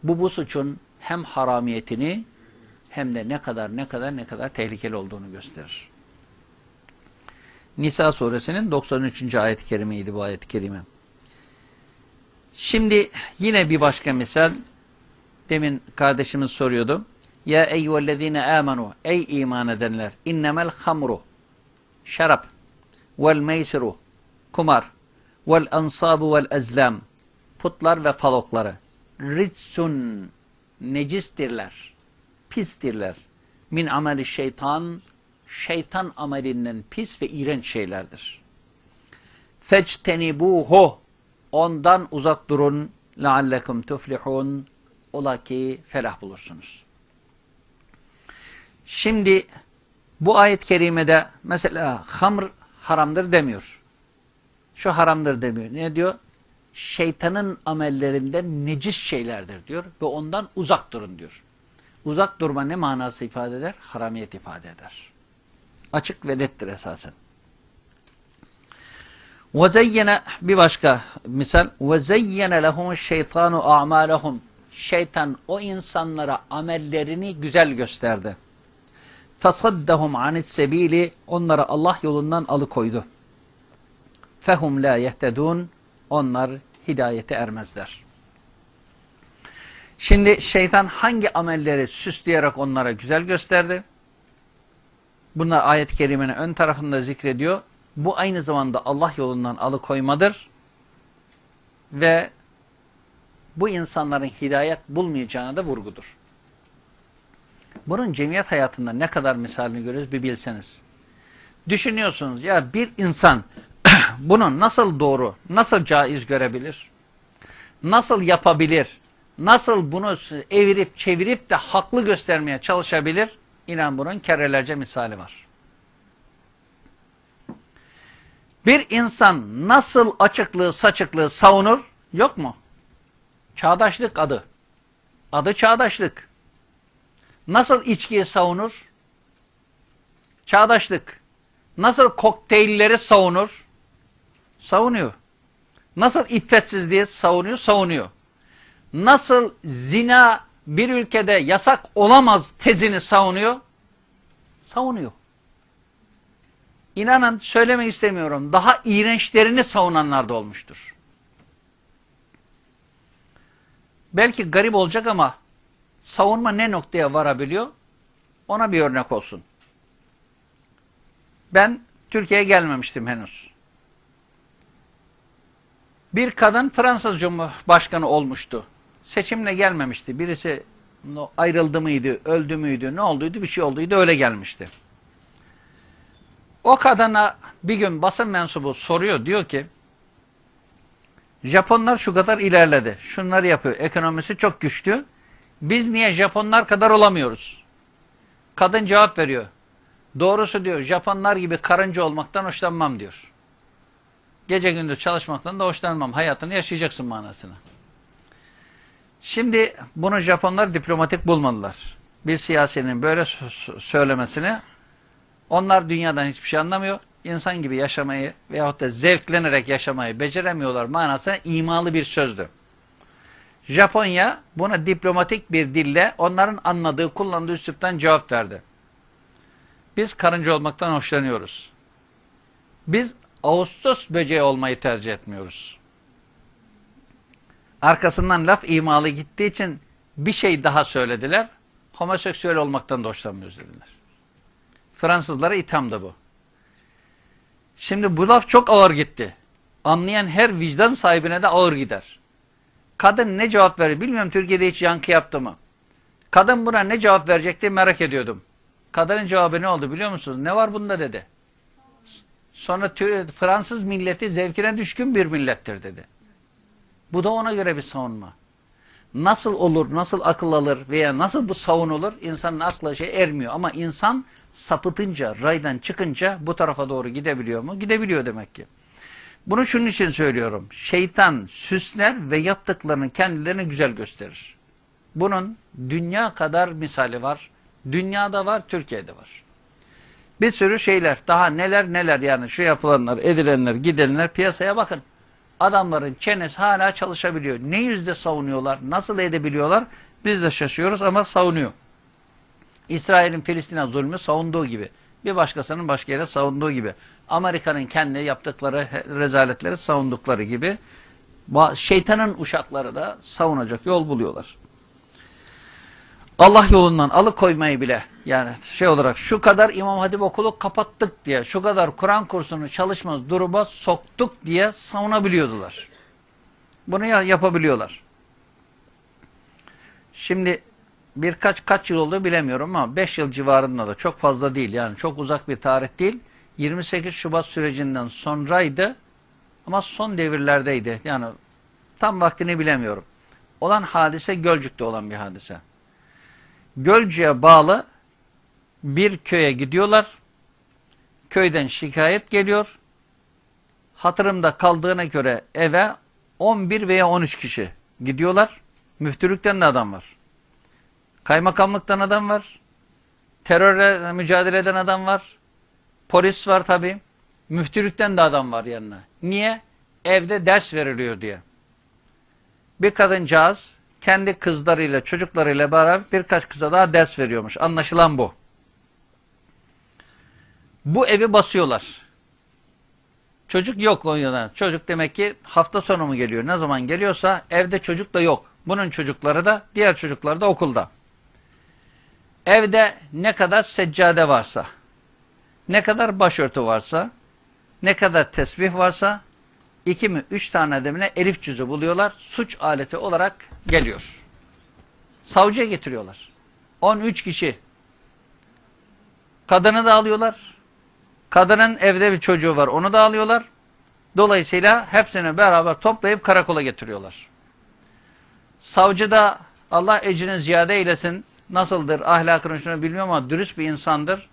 Bu bu suçun hem haramiyetini hem de ne kadar ne kadar ne kadar tehlikeli olduğunu gösterir. Nisa suresinin 93. ayet-i kerimeydi bu ayet-i kerime. Şimdi yine bir başka misal. Demin kardeşimiz soruyordu. Ya eyyühellezine amenu ey iman edenler innemel hamru şarap vel meysiru kumar vel ansabu vel ezlam putlar ve falokları ritsun necistirler pistirler min ameli şeytan şeytan amelinden pis ve iğrenç şeylerdir. Fectenibuhu ondan uzak durun leallekum tuflihun ola ki felah bulursunuz. Şimdi bu ayet-i kerimede mesela hamr haramdır demiyor. Şu haramdır demiyor. Ne diyor? Şeytanın amellerinden necis şeylerdir diyor ve ondan uzak durun diyor. Uzak durma ne manası ifade eder? Haramiyet ifade eder. Açık ve nettir esasen. وَزَيَّنَ bir başka misal وَزَيَّنَ لَهُمُ الشَّيْطَانُ أَعْمَالَهُمْ Şeytan o insanlara amellerini güzel gösterdi. فَصَدَّهُمْ عَنِ السَّب۪يلِ Onları Allah yolundan alıkoydu. فَهُمْ لَا يَهْتَدُونَ Onlar hidayete ermezler. Şimdi şeytan hangi amelleri süsleyerek onlara güzel gösterdi? Bunlar ayet-i kerimenin ön tarafında zikrediyor. Bu aynı zamanda Allah yolundan alıkoymadır. Ve bu insanların hidayet bulmayacağına da vurgudur. Bunun cemiyet hayatında ne kadar misalini görüyoruz bir bilseniz. Düşünüyorsunuz ya bir insan bunu nasıl doğru, nasıl caiz görebilir? Nasıl yapabilir? nasıl bunu evirip çevirip de haklı göstermeye çalışabilir? İnan bunun kerelerce misali var. Bir insan nasıl açıklığı saçıklığı savunur? Yok mu? Çağdaşlık adı. Adı çağdaşlık. Nasıl içkiyi savunur? Çağdaşlık. Nasıl kokteylleri savunur? Savunuyor. Nasıl iffetsizliği savunuyor? Savunuyor. Nasıl zina bir ülkede yasak olamaz tezini savunuyor? Savunuyor. İnanın söylemek istemiyorum. Daha iğrençlerini savunanlar da olmuştur. Belki garip olacak ama savunma ne noktaya varabiliyor? Ona bir örnek olsun. Ben Türkiye'ye gelmemiştim henüz. Bir kadın Fransız Cumhurbaşkanı olmuştu. Seçimle gelmemişti. Birisi ayrıldı mıydı, öldü müydü, ne olduydu, bir şey olduydu, öyle gelmişti. O kadına bir gün basın mensubu soruyor, diyor ki, Japonlar şu kadar ilerledi, şunları yapıyor, ekonomisi çok güçlü, biz niye Japonlar kadar olamıyoruz? Kadın cevap veriyor, doğrusu diyor, Japonlar gibi karınca olmaktan hoşlanmam diyor. Gece gündüz çalışmaktan da hoşlanmam, hayatını yaşayacaksın manasını. Şimdi bunu Japonlar diplomatik bulmadılar. Bir siyasinin böyle söylemesini onlar dünyadan hiçbir şey anlamıyor. İnsan gibi yaşamayı veyahut da zevklenerek yaşamayı beceremiyorlar manasına imalı bir sözdü. Japonya buna diplomatik bir dille onların anladığı, kullandığı üsluptan cevap verdi. Biz karınca olmaktan hoşlanıyoruz. Biz Ağustos böceği olmayı tercih etmiyoruz. Arkasından laf imalı gittiği için bir şey daha söylediler. Homoseksüel olmaktan da hoşlanmıyoruz dediler. Fransızlara itham da bu. Şimdi bu laf çok ağır gitti. Anlayan her vicdan sahibine de ağır gider. Kadın ne cevap verir? Bilmiyorum Türkiye'de hiç yankı yaptı mı? Kadın buna ne cevap verecekti merak ediyordum. Kadının cevabı ne oldu biliyor musunuz? Ne var bunda dedi. Sonra Fransız milleti zevkine düşkün bir millettir dedi. Bu da ona göre bir savunma. Nasıl olur, nasıl akıl alır veya nasıl bu savunulur insanın aklı şey ermiyor. Ama insan sapıtınca, raydan çıkınca bu tarafa doğru gidebiliyor mu? Gidebiliyor demek ki. Bunu şunun için söylüyorum. Şeytan süsler ve yaptıklarını kendilerine güzel gösterir. Bunun dünya kadar misali var. Dünyada var, Türkiye'de var. Bir sürü şeyler, daha neler neler yani şu yapılanlar, edilenler, gidenler piyasaya bakın. Adamların çenesi hala çalışabiliyor. Ne yüzde savunuyorlar, nasıl edebiliyorlar biz de şaşıyoruz ama savunuyor. İsrail'in Filistin'e zulmü savunduğu gibi. Bir başkasının başka yere savunduğu gibi. Amerika'nın kendi yaptıkları rezaletleri savundukları gibi. Şeytanın uşakları da savunacak yol buluyorlar. Allah yolundan alıkoymayı bile yani şey olarak şu kadar İmam Hatip okulu kapattık diye, şu kadar Kur'an kursunu çalışmaz duruma soktuk diye savunabiliyordular. Bunu ya yapabiliyorlar. Şimdi birkaç kaç yıl oldu bilemiyorum ama 5 yıl civarında da çok fazla değil. Yani çok uzak bir tarih değil. 28 Şubat sürecinden sonraydı ama son devirlerdeydi. Yani tam vaktini bilemiyorum. Olan hadise Gölcük'te olan bir hadise. Gölcük'e bağlı bir köye gidiyorlar. Köyden şikayet geliyor. Hatırımda kaldığına göre eve 11 veya 13 kişi gidiyorlar. Müftülükten de adam var. Kaymakamlıktan adam var. Terörle mücadele eden adam var. Polis var tabi. Müftülükten de adam var yanına. Niye? Evde ders veriliyor diye. Bir kadıncağız kendi kızlarıyla, çocuklarıyla beraber birkaç kıza daha ders veriyormuş. Anlaşılan bu. Bu evi basıyorlar. Çocuk yok Konya'da. Çocuk demek ki hafta sonu mu geliyor? Ne zaman geliyorsa evde çocuk da yok. Bunun çocukları da diğer çocuklar da okulda. Evde ne kadar seccade varsa, ne kadar başörtü varsa, ne kadar tesbih varsa iki mi üç tane demine elif cüzü buluyorlar. Suç aleti olarak geliyor. Savcıya getiriyorlar. 13 kişi. Kadını da alıyorlar. Kadının evde bir çocuğu var onu da alıyorlar. Dolayısıyla hepsini beraber toplayıp karakola getiriyorlar. Savcı da Allah ecrini ziyade eylesin. Nasıldır, ahlakını şunu bilmiyorum ama dürüst bir insandır.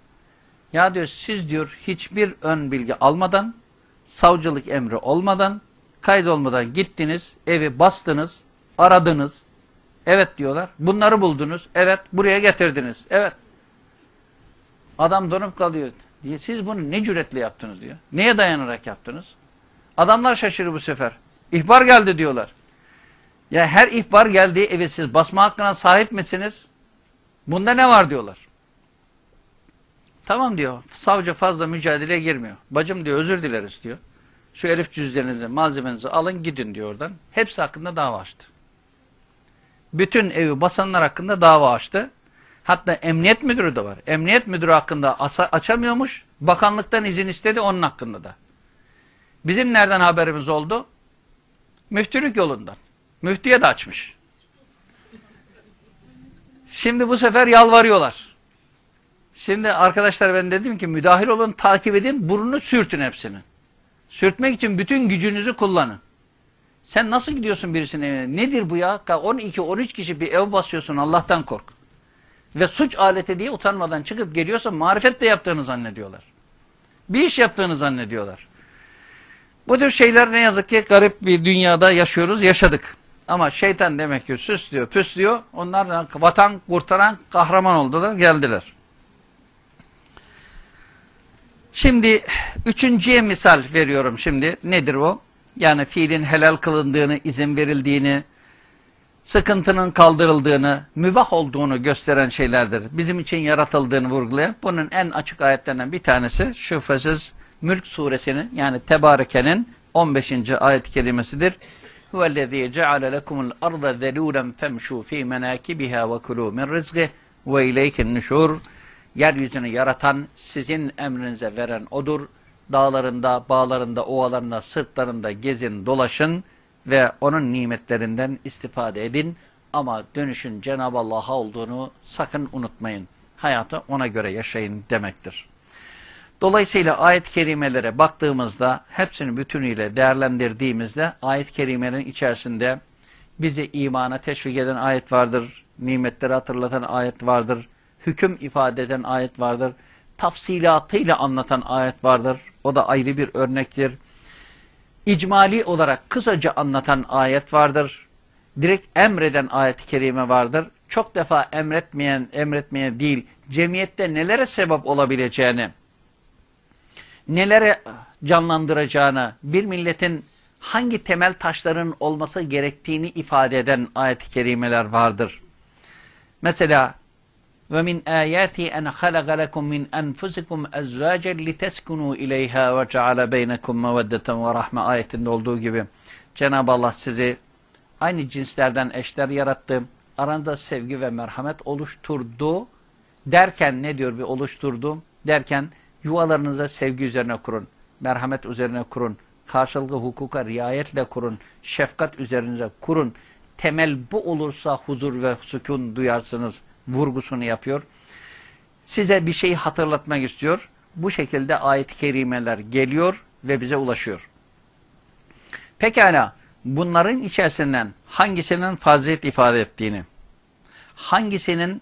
Ya diyor siz diyor hiçbir ön bilgi almadan, savcılık emri olmadan, kaydolmadan gittiniz, evi bastınız, aradınız. Evet diyorlar. Bunları buldunuz. Evet buraya getirdiniz. Evet. Adam donup kalıyor. Diye, siz bunu ne cüretle yaptınız diyor. Neye dayanarak yaptınız? Adamlar şaşırır bu sefer. İhbar geldi diyorlar. Ya her ihbar geldiği evi siz basma hakkına sahip misiniz? Bunda ne var diyorlar. Tamam diyor. Savcı fazla mücadeleye girmiyor. Bacım diyor özür dileriz diyor. Şu elif cüzdanınızı, malzemenizi alın gidin diyor oradan. Hepsi hakkında dava açtı. Bütün evi basanlar hakkında dava açtı. Hatta emniyet müdürü de var. Emniyet müdürü hakkında açamıyormuş. Bakanlıktan izin istedi onun hakkında da. Bizim nereden haberimiz oldu? Müftülük yolundan. Müftüye de açmış. Şimdi bu sefer yalvarıyorlar. Şimdi arkadaşlar ben dedim ki müdahil olun, takip edin, burnunu sürtün hepsini. Sürtmek için bütün gücünüzü kullanın. Sen nasıl gidiyorsun birisinin evine? Nedir bu ya? 12-13 kişi bir ev basıyorsun Allah'tan kork. Ve suç aleti diye utanmadan çıkıp geliyorsa marifet de yaptığını zannediyorlar. Bir iş yaptığını zannediyorlar. Bu tür şeyler ne yazık ki garip bir dünyada yaşıyoruz, yaşadık. Ama şeytan demek ki süslüyor, püslüyor. Onlar vatan kurtaran kahraman oldular, geldiler. Şimdi üçüncüye misal veriyorum şimdi. Nedir o? Yani fiilin helal kılındığını, izin verildiğini, sıkıntının kaldırıldığını, mübah olduğunu gösteren şeylerdir. Bizim için yaratıldığını vurgulayan. Bunun en açık ayetlerinden bir tanesi şüphesiz Mülk suresinin yani Tebareke'nin 15. ayet-i kerimesidir. Huvellezî ceale lekumul arda zelûlen femşû fî menâkibiha ve kulû min rizgih ve ileykin nüşûr. Yeryüzünü yaratan, sizin emrinize veren odur. Dağlarında, bağlarında, ovalarında, sırtlarında gezin, dolaşın ve onun nimetlerinden istifade edin. Ama dönüşün Cenab-ı Allah'a olduğunu sakın unutmayın. Hayatı ona göre yaşayın demektir. Dolayısıyla ayet-i kerimelere baktığımızda hepsini bütünüyle değerlendirdiğimizde ayet-i kerimelerin içerisinde bizi imana teşvik eden ayet vardır, nimetleri hatırlatan ayet vardır, hüküm ifade eden ayet vardır, tafsilatıyla anlatan ayet vardır. O da ayrı bir örnektir. İcmali olarak kısaca anlatan ayet vardır. Direkt emreden ayet-i kerime vardır. Çok defa emretmeyen, emretmeyen değil, cemiyette nelere sebep olabileceğini, nelere canlandıracağını, bir milletin hangi temel taşların olması gerektiğini ifade eden ayet-i kerimeler vardır. Mesela en halaga lekum min enfusikum ezvacen liteskunu ileyha ve ceale beynekum meveddeten ve rahme ayetinde olduğu gibi Cenab-ı Allah sizi aynı cinslerden eşler yarattı. Aranızda sevgi ve merhamet oluşturdu. Derken ne diyor bir oluşturdu? Derken yuvalarınıza sevgi üzerine kurun. Merhamet üzerine kurun. Karşılıklı hukuka riayetle kurun. Şefkat üzerinize kurun. Temel bu olursa huzur ve sükun duyarsınız vurgusunu yapıyor. Size bir şeyi hatırlatmak istiyor. Bu şekilde ayet-i kerimeler geliyor ve bize ulaşıyor. Pekala bunların içerisinden hangisinin fazilet ifade ettiğini, hangisinin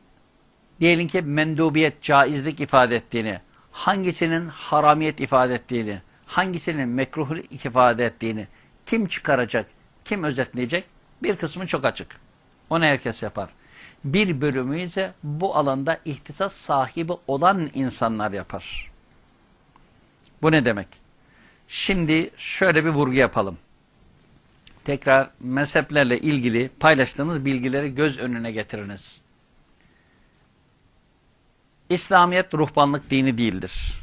diyelim ki mendubiyet, caizlik ifade ettiğini, hangisinin haramiyet ifade ettiğini, hangisinin mekruhlik ifade ettiğini kim çıkaracak, kim özetleyecek? Bir kısmı çok açık. Onu herkes yapar bir bölümü ise bu alanda ihtisas sahibi olan insanlar yapar. Bu ne demek? Şimdi şöyle bir vurgu yapalım. Tekrar mezheplerle ilgili paylaştığınız bilgileri göz önüne getiriniz. İslamiyet ruhbanlık dini değildir.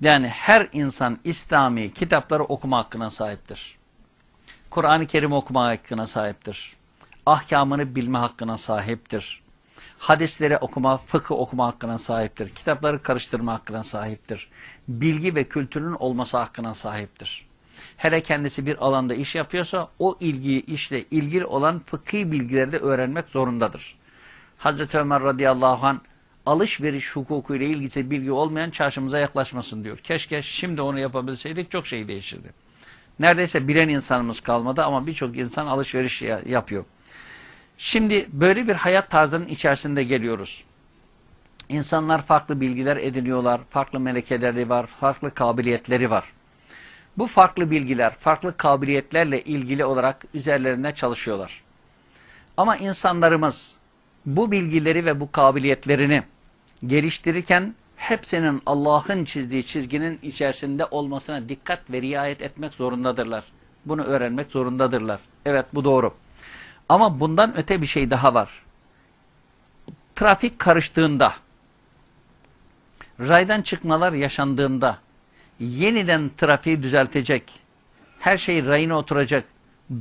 Yani her insan İslami kitapları okuma hakkına sahiptir. Kur'an-ı Kerim okuma hakkına sahiptir ahkamını bilme hakkına sahiptir. Hadisleri okuma, fıkıh okuma hakkına sahiptir. Kitapları karıştırma hakkına sahiptir. Bilgi ve kültürün olması hakkına sahiptir. Hele kendisi bir alanda iş yapıyorsa o ilgiyi işle ilgili olan fıkhi bilgileri de öğrenmek zorundadır. Hazreti Ömer radıyallahu anh alışveriş hukuku ile ilgili bilgi olmayan çarşımıza yaklaşmasın diyor. Keşke şimdi onu yapabilseydik çok şey değişirdi. Neredeyse bilen insanımız kalmadı ama birçok insan alışveriş yapıyor. Şimdi böyle bir hayat tarzının içerisinde geliyoruz. İnsanlar farklı bilgiler ediniyorlar, farklı melekeleri var, farklı kabiliyetleri var. Bu farklı bilgiler, farklı kabiliyetlerle ilgili olarak üzerlerinde çalışıyorlar. Ama insanlarımız bu bilgileri ve bu kabiliyetlerini geliştirirken hepsinin Allah'ın çizdiği çizginin içerisinde olmasına dikkat ve riayet etmek zorundadırlar. Bunu öğrenmek zorundadırlar. Evet bu doğru. Ama bundan öte bir şey daha var. Trafik karıştığında, raydan çıkmalar yaşandığında, yeniden trafiği düzeltecek, her şey rayına oturacak,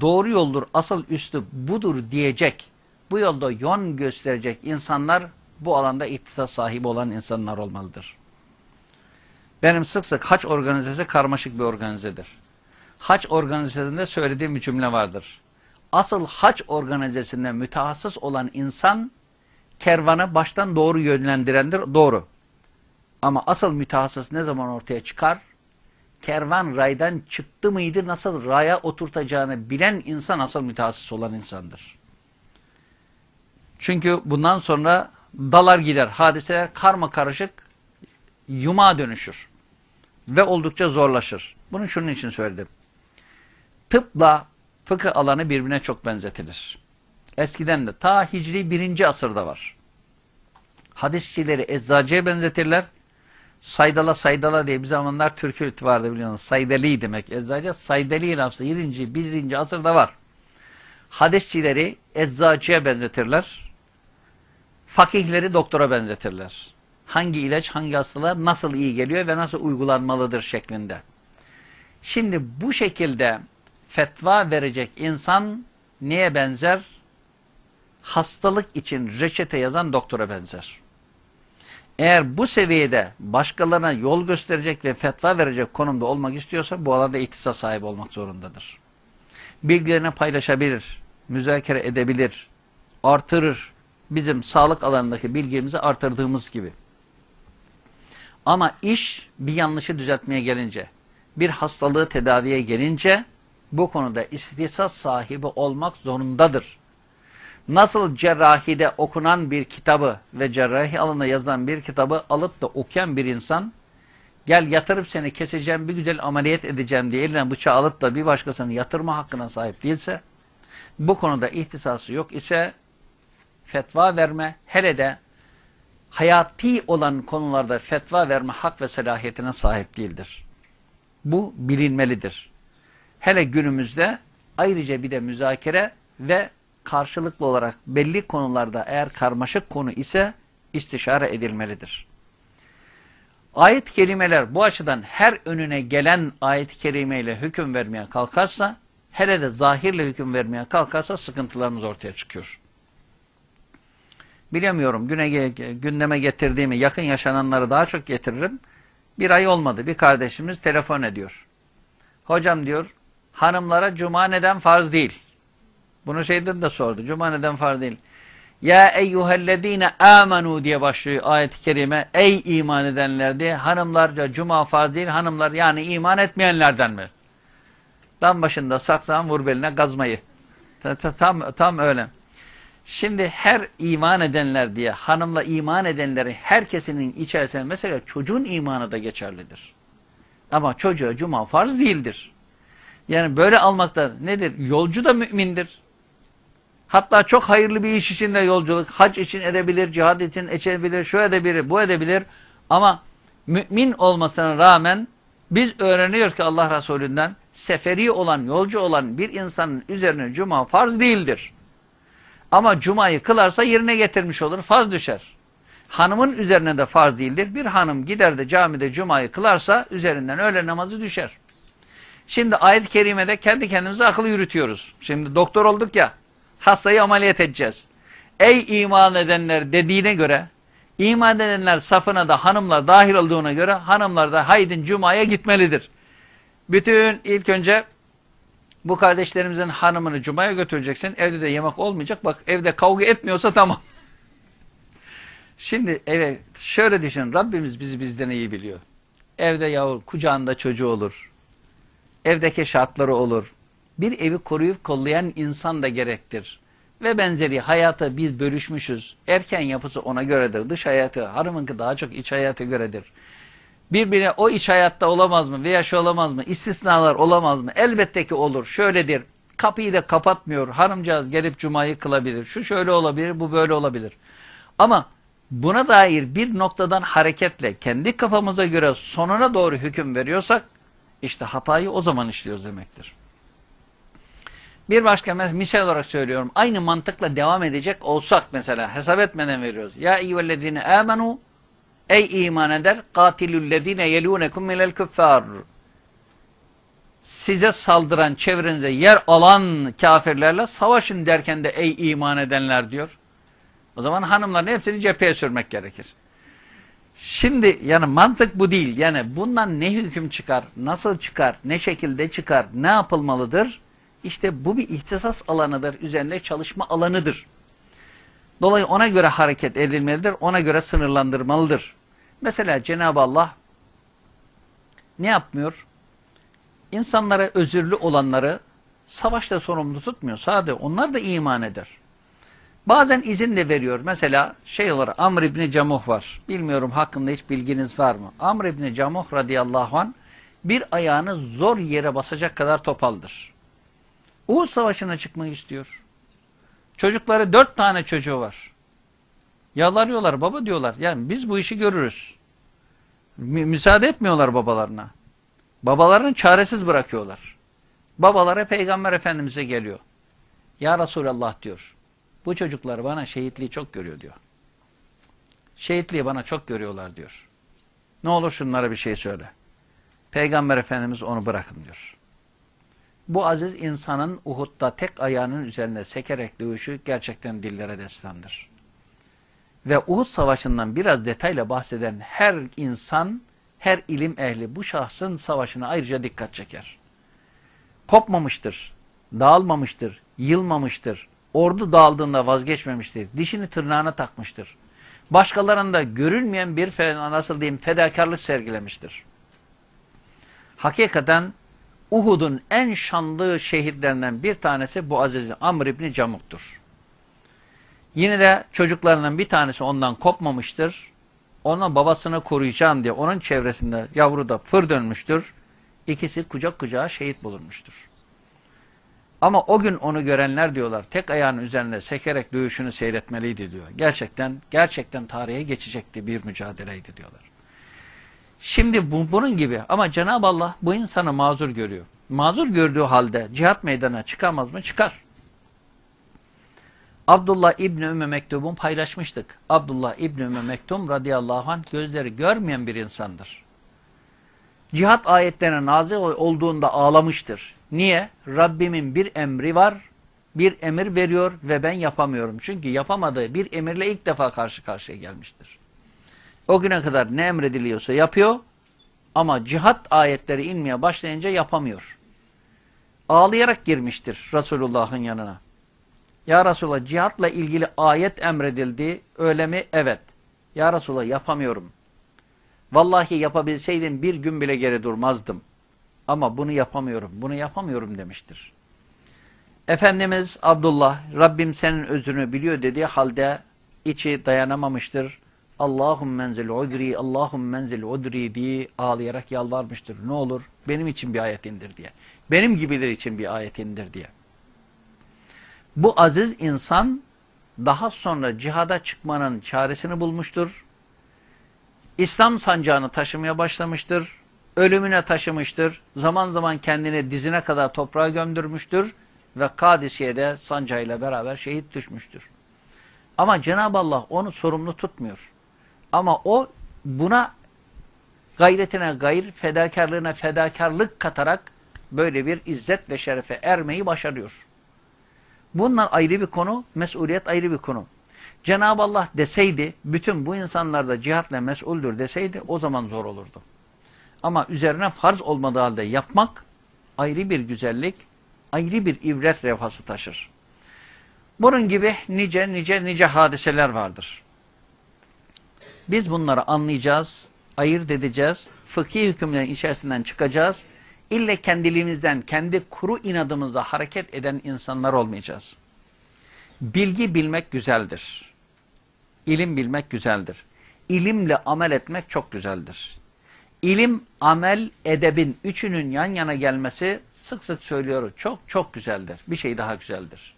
doğru yoldur, asıl üstü budur diyecek, bu yolda yön gösterecek insanlar bu alanda ihtisas sahibi olan insanlar olmalıdır. Benim sık sık haç organizesi karmaşık bir organizedir. Haç organizesinde söylediğim bir cümle vardır. Asıl haç organizesinde mütehassıs olan insan kervanı baştan doğru yönlendirendir. Doğru. Ama asıl mütehassıs ne zaman ortaya çıkar? Kervan raydan çıktı mıydı nasıl raya oturtacağını bilen insan asıl mütehassıs olan insandır. Çünkü bundan sonra dalar gider. Hadiseler karma karışık yuma dönüşür. Ve oldukça zorlaşır. Bunu şunun için söyledim. Tıpla fıkıh alanı birbirine çok benzetilir. Eskiden de ta Hicri birinci asırda var. Hadisçileri eczacıya benzetirler. Saydala saydala diye bir zamanlar türkü vardı biliyorsunuz. Saydeli demek. Eczacı saydeli lafzı 7. 1. asırda var. Hadisçileri eczacıya benzetirler. Fakihleri doktora benzetirler. Hangi ilaç hangi hastalığa nasıl iyi geliyor ve nasıl uygulanmalıdır şeklinde. Şimdi bu şekilde fetva verecek insan neye benzer? Hastalık için reçete yazan doktora benzer. Eğer bu seviyede başkalarına yol gösterecek ve fetva verecek konumda olmak istiyorsa bu alanda ihtisas sahibi olmak zorundadır. Bilgilerini paylaşabilir, müzakere edebilir, artırır. Bizim sağlık alanındaki bilgimizi artırdığımız gibi. Ama iş bir yanlışı düzeltmeye gelince, bir hastalığı tedaviye gelince bu konuda ihtisas sahibi olmak zorundadır. Nasıl cerrahide okunan bir kitabı ve cerrahi alanında yazılan bir kitabı alıp da okuyan bir insan gel yatırıp seni keseceğim bir güzel ameliyat edeceğim diye eline bıçağı alıp da bir başkasını yatırma hakkına sahip değilse bu konuda ihtisası yok ise fetva verme hele de hayati olan konularda fetva verme hak ve selahiyetine sahip değildir. Bu bilinmelidir. Hele günümüzde ayrıca bir de müzakere ve karşılıklı olarak belli konularda eğer karmaşık konu ise istişare edilmelidir. Ayet-i kerimeler bu açıdan her önüne gelen ayet-i kerimeyle hüküm vermeye kalkarsa, hele de zahirle hüküm vermeye kalkarsa sıkıntılarımız ortaya çıkıyor. Bilemiyorum güne, gündeme getirdiğimi yakın yaşananları daha çok getiririm. Bir ay olmadı bir kardeşimiz telefon ediyor. Hocam diyor hanımlara cuma neden farz değil? Bunu şeyden de sordu. Cuma neden farz değil? Ya eyyühellezine amenu diye başlıyor ayet-i kerime. Ey iman edenler diye. Hanımlarca cuma farz değil. Hanımlar yani iman etmeyenlerden mi? Dam başında saksan vur beline gazmayı. Tam, tam öyle. Şimdi her iman edenler diye hanımla iman edenleri herkesinin içerisinde mesela çocuğun imanı da geçerlidir. Ama çocuğa cuma farz değildir. Yani böyle almakta nedir? Yolcu da mümindir. Hatta çok hayırlı bir iş için de yolculuk, hac için edebilir, cihad için edebilir, şu edebilir, bu edebilir. Ama mümin olmasına rağmen biz öğreniyoruz ki Allah Resulü'nden seferi olan, yolcu olan bir insanın üzerine cuma farz değildir. Ama cumayı kılarsa yerine getirmiş olur, farz düşer. Hanımın üzerine de farz değildir. Bir hanım gider de camide cumayı kılarsa üzerinden öğle namazı düşer. Şimdi ayet-i kerimede kendi kendimize akıl yürütüyoruz. Şimdi doktor olduk ya, hastayı ameliyat edeceğiz. Ey iman edenler dediğine göre, iman edenler safına da hanımlar dahil olduğuna göre hanımlar da haydin cumaya gitmelidir. Bütün ilk önce bu kardeşlerimizin hanımını cumaya götüreceksin. Evde de yemek olmayacak. Bak evde kavga etmiyorsa tamam. Şimdi evet şöyle düşün. Rabbimiz bizi bizden iyi biliyor. Evde yavru kucağında çocuğu olur. Evdeki şartları olur. Bir evi koruyup kollayan insan da gerektir. ve benzeri hayatı biz bölüşmüşüz. Erken yapısı ona göredir. Dış hayatı, hanımınki daha çok iç hayatı göredir. Birbirine o iç hayatta olamaz mı veya şu olamaz mı? İstisnalar olamaz mı? Elbette ki olur. Şöyledir. Kapıyı da kapatmıyor. Hanımcağız gelip cumayı kılabilir. Şu şöyle olabilir, bu böyle olabilir. Ama buna dair bir noktadan hareketle kendi kafamıza göre sonuna doğru hüküm veriyorsak işte hatayı o zaman işliyoruz demektir. Bir başka misal olarak söylüyorum. Aynı mantıkla devam edecek olsak mesela hesap etmeden veriyoruz. Ya eyyühellezine amenu ey iman eder katilüllezine yelûnekum minel küffâr. Size saldıran çevrenize yer alan kafirlerle savaşın derken de ey iman edenler diyor. O zaman hanımların hepsini cepheye sürmek gerekir. Şimdi yani mantık bu değil. Yani bundan ne hüküm çıkar, nasıl çıkar, ne şekilde çıkar, ne yapılmalıdır? İşte bu bir ihtisas alanıdır, üzerinde çalışma alanıdır. Dolayısıyla ona göre hareket edilmelidir, ona göre sınırlandırmalıdır. Mesela Cenab-ı Allah ne yapmıyor? İnsanlara özürlü olanları savaşta sorumlu tutmuyor. Sadece onlar da iman eder. Bazen izin de veriyor. Mesela şey olarak Amr İbni Camuh var. Bilmiyorum hakkında hiç bilginiz var mı? Amr İbni Camuh radıyallahu an bir ayağını zor yere basacak kadar topaldır. Uğur Savaşı'na çıkmak istiyor. Çocukları dört tane çocuğu var. Yalvarıyorlar baba diyorlar. Yani biz bu işi görürüz. Mü müsaade etmiyorlar babalarına. Babalarını çaresiz bırakıyorlar. Babaları Peygamber Efendimiz'e geliyor. Ya Resulallah diyor. Bu çocuklar bana şehitliği çok görüyor diyor. Şehitliği bana çok görüyorlar diyor. Ne olur şunlara bir şey söyle. Peygamber Efendimiz onu bırakın diyor. Bu aziz insanın Uhud'da tek ayağının üzerinde sekerek dövüşü gerçekten dillere destandır. Ve Uhud Savaşı'ndan biraz detayla bahseden her insan, her ilim ehli bu şahsın savaşına ayrıca dikkat çeker. Kopmamıştır, dağılmamıştır, yılmamıştır, ordu dağıldığında vazgeçmemiştir, dişini tırnağına takmıştır. Başkalarında görülmeyen bir nasıl diyeyim fedakarlık sergilemiştir. Hakikaten Uhud'un en şanlı şehitlerinden bir tanesi bu Aziz Amr İbni Camuk'tur. Yine de çocuklarından bir tanesi ondan kopmamıştır. Ona babasını koruyacağım diye onun çevresinde yavru da fır dönmüştür. İkisi kucak kucağa şehit bulunmuştur. Ama o gün onu görenler diyorlar tek ayağının üzerinde sekerek dövüşünü seyretmeliydi diyor. Gerçekten gerçekten tarihe geçecekti bir mücadeleydi diyorlar. Şimdi bu, bunun gibi ama Cenab-ı Allah bu insanı mazur görüyor. Mazur gördüğü halde cihat meydana çıkamaz mı? Çıkar. Abdullah İbni Ümmü Mektub'un paylaşmıştık. Abdullah İbni Ümmü Mektub radıyallahu anh gözleri görmeyen bir insandır. Cihat ayetlerine nazil olduğunda ağlamıştır. Niye? Rabbimin bir emri var, bir emir veriyor ve ben yapamıyorum. Çünkü yapamadığı bir emirle ilk defa karşı karşıya gelmiştir. O güne kadar ne emrediliyorsa yapıyor ama cihat ayetleri inmeye başlayınca yapamıyor. Ağlayarak girmiştir Resulullah'ın yanına. Ya Resulallah cihatla ilgili ayet emredildi öyle mi? Evet. Ya Resulallah yapamıyorum. Vallahi yapabilseydim bir gün bile geri durmazdım. Ama bunu yapamıyorum, bunu yapamıyorum demiştir. Efendimiz Abdullah, Rabbim senin özrünü biliyor dediği halde içi dayanamamıştır. Allahum menzil udri, Allahum menzil udri diye ağlayarak yalvarmıştır. Ne olur benim için bir ayet indir diye. Benim gibiler için bir ayet indir diye. Bu aziz insan daha sonra cihada çıkmanın çaresini bulmuştur. İslam sancağını taşımaya başlamıştır. Ölümüne taşımıştır. Zaman zaman kendini dizine kadar toprağa gömdürmüştür. Ve Kadisiye'de sancağıyla beraber şehit düşmüştür. Ama Cenab-ı Allah onu sorumlu tutmuyor. Ama o buna gayretine gayr, fedakarlığına fedakarlık katarak böyle bir izzet ve şerefe ermeyi başarıyor. Bunlar ayrı bir konu, mesuliyet ayrı bir konu. Cenab-ı Allah deseydi, bütün bu insanlar da cihatla mesuldür deseydi o zaman zor olurdu. Ama üzerine farz olmadığı halde yapmak ayrı bir güzellik, ayrı bir ibret revhası taşır. Bunun gibi nice nice nice hadiseler vardır. Biz bunları anlayacağız, ayırt edeceğiz, fıkhi hükümlerin içerisinden çıkacağız. İlle kendiliğimizden, kendi kuru inadımızla hareket eden insanlar olmayacağız. Bilgi bilmek güzeldir. İlim bilmek güzeldir. İlimle amel etmek çok güzeldir. İlim, amel, edebin üçünün yan yana gelmesi sık sık söylüyoruz. Çok çok güzeldir. Bir şey daha güzeldir.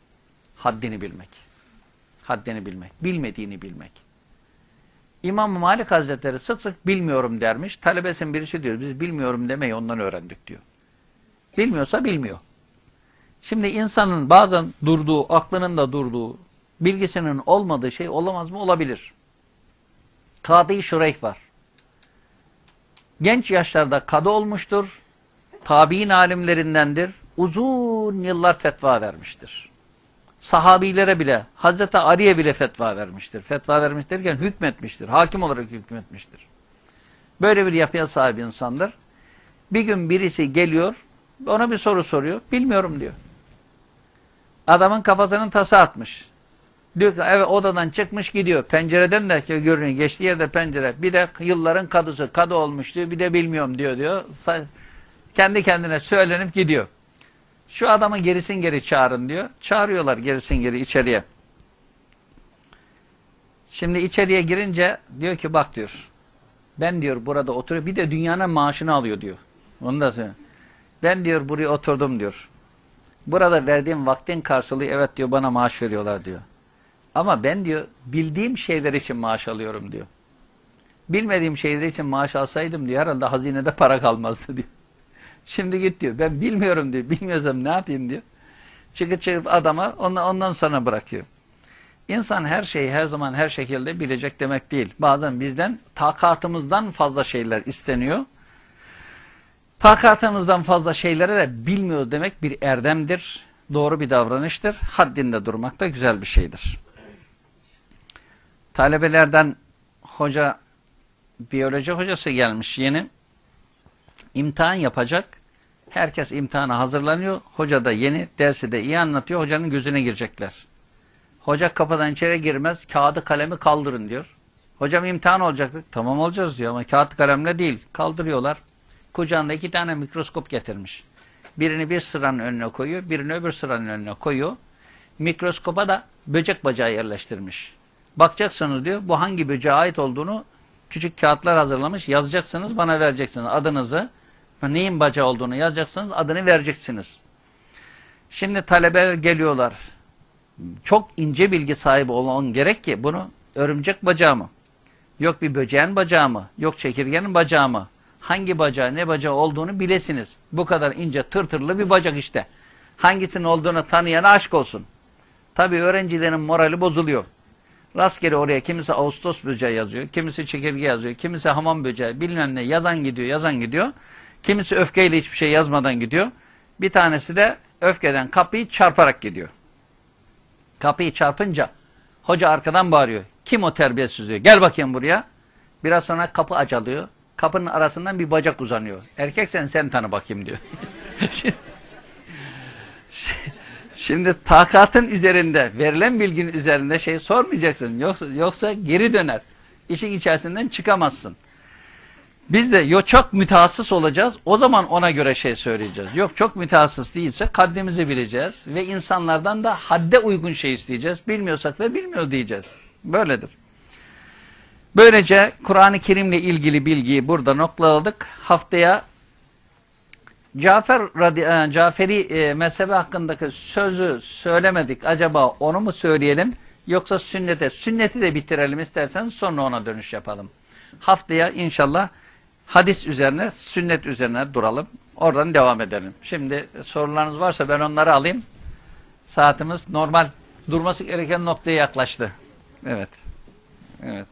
Haddini bilmek. Haddini bilmek. Bilmediğini bilmek. İmam Malik Hazretleri sık sık bilmiyorum dermiş. Talebesin birisi diyor biz bilmiyorum demeyi ondan öğrendik diyor. Bilmiyorsa bilmiyor. Şimdi insanın bazen durduğu, aklının da durduğu, bilgisinin olmadığı şey olamaz mı? Olabilir. Kadı-i Şureyh var. Genç yaşlarda kadı olmuştur. Tabi'in alimlerindendir. Uzun yıllar fetva vermiştir. Sahabilere bile, Hazreti Ali'ye bile fetva vermiştir. Fetva vermiş derken hükmetmiştir. Hakim olarak hükmetmiştir. Böyle bir yapıya sahip insandır. Bir gün birisi geliyor, ona bir soru soruyor. Bilmiyorum diyor. Adamın kafasının tası atmış. Diyor ki evet odadan çıkmış gidiyor. Pencereden de görünüyor. Geçtiği yerde pencere. Bir de yılların kadısı. Kadı olmuş diyor. Bir de bilmiyorum diyor diyor. Kendi kendine söylenip gidiyor. Şu adamı gerisin geri çağırın diyor. Çağırıyorlar gerisin geri içeriye. Şimdi içeriye girince diyor ki bak diyor. Ben diyor burada oturuyor. Bir de dünyanın maaşını alıyor diyor. Onu da söylüyor. Ben diyor buraya oturdum diyor. Burada verdiğim vaktin karşılığı evet diyor bana maaş veriyorlar diyor. Ama ben diyor bildiğim şeyler için maaş alıyorum diyor. Bilmediğim şeyler için maaş alsaydım diyor herhalde hazinede para kalmazdı diyor. Şimdi git diyor. Ben bilmiyorum diyor. Bilmiyorsam ne yapayım diyor. Çıkıp çıkıp adama ondan, ondan sonra bırakıyor. İnsan her şeyi her zaman her şekilde bilecek demek değil. Bazen bizden takatımızdan fazla şeyler isteniyor. Takatımızdan fazla şeylere de bilmiyoruz demek bir erdemdir. Doğru bir davranıştır. Haddinde durmak da güzel bir şeydir. Talebelerden hoca, biyoloji hocası gelmiş yeni. İmtihan yapacak. Herkes imtihana hazırlanıyor. Hoca da yeni, dersi de iyi anlatıyor. Hocanın gözüne girecekler. Hoca kapıdan içeri girmez, kağıdı kalemi kaldırın diyor. Hocam imtihan olacaktı. Tamam olacağız diyor ama kağıt kalemle değil. Kaldırıyorlar. Kucağında iki tane mikroskop getirmiş. Birini bir sıranın önüne koyuyor, birini öbür sıranın önüne koyuyor. Mikroskopa da böcek bacağı yerleştirmiş. Bakacaksınız diyor, bu hangi böceğe ait olduğunu küçük kağıtlar hazırlamış. Yazacaksınız, bana vereceksiniz adınızı. Neyin bacağı olduğunu yazacaksınız, adını vereceksiniz. Şimdi talebeler geliyorlar. Çok ince bilgi sahibi olan gerek ki bunu örümcek bacağı mı? Yok bir böceğin bacağı mı? Yok çekirgenin bacağı mı? hangi bacağı ne bacağı olduğunu bilesiniz. Bu kadar ince tırtırlı bir bacak işte. Hangisinin olduğunu tanıyana aşk olsun. Tabi öğrencilerin morali bozuluyor. Rastgele oraya kimisi Ağustos böceği yazıyor, kimisi çekirge yazıyor, kimisi hamam böceği bilmem ne yazan gidiyor, yazan gidiyor. Kimisi öfkeyle hiçbir şey yazmadan gidiyor. Bir tanesi de öfkeden kapıyı çarparak gidiyor. Kapıyı çarpınca hoca arkadan bağırıyor. Kim o terbiyesiz diyor. Gel bakayım buraya. Biraz sonra kapı acalıyor kapının arasından bir bacak uzanıyor. Erkek sen sen tanı bakayım diyor. Şimdi takatın üzerinde, verilen bilginin üzerinde şey sormayacaksın. Yoksa, yoksa geri döner. İşin içerisinden çıkamazsın. Biz de yok çok mütehassıs olacağız. O zaman ona göre şey söyleyeceğiz. Yok çok mütehassıs değilse kaddimizi bileceğiz. Ve insanlardan da hadde uygun şey isteyeceğiz. Bilmiyorsak da bilmiyor diyeceğiz. Böyledir. Böylece Kur'an-ı Kerim'le ilgili bilgiyi burada noktaladık. Haftaya Cafer e, Caferi e, mezhebi hakkındaki sözü söylemedik. Acaba onu mu söyleyelim yoksa sünnete? Sünneti de bitirelim isterseniz sonra ona dönüş yapalım. Haftaya inşallah hadis üzerine, sünnet üzerine duralım. Oradan devam edelim. Şimdi sorularınız varsa ben onları alayım. Saatimiz normal durması gereken noktaya yaklaştı. Evet. Evet.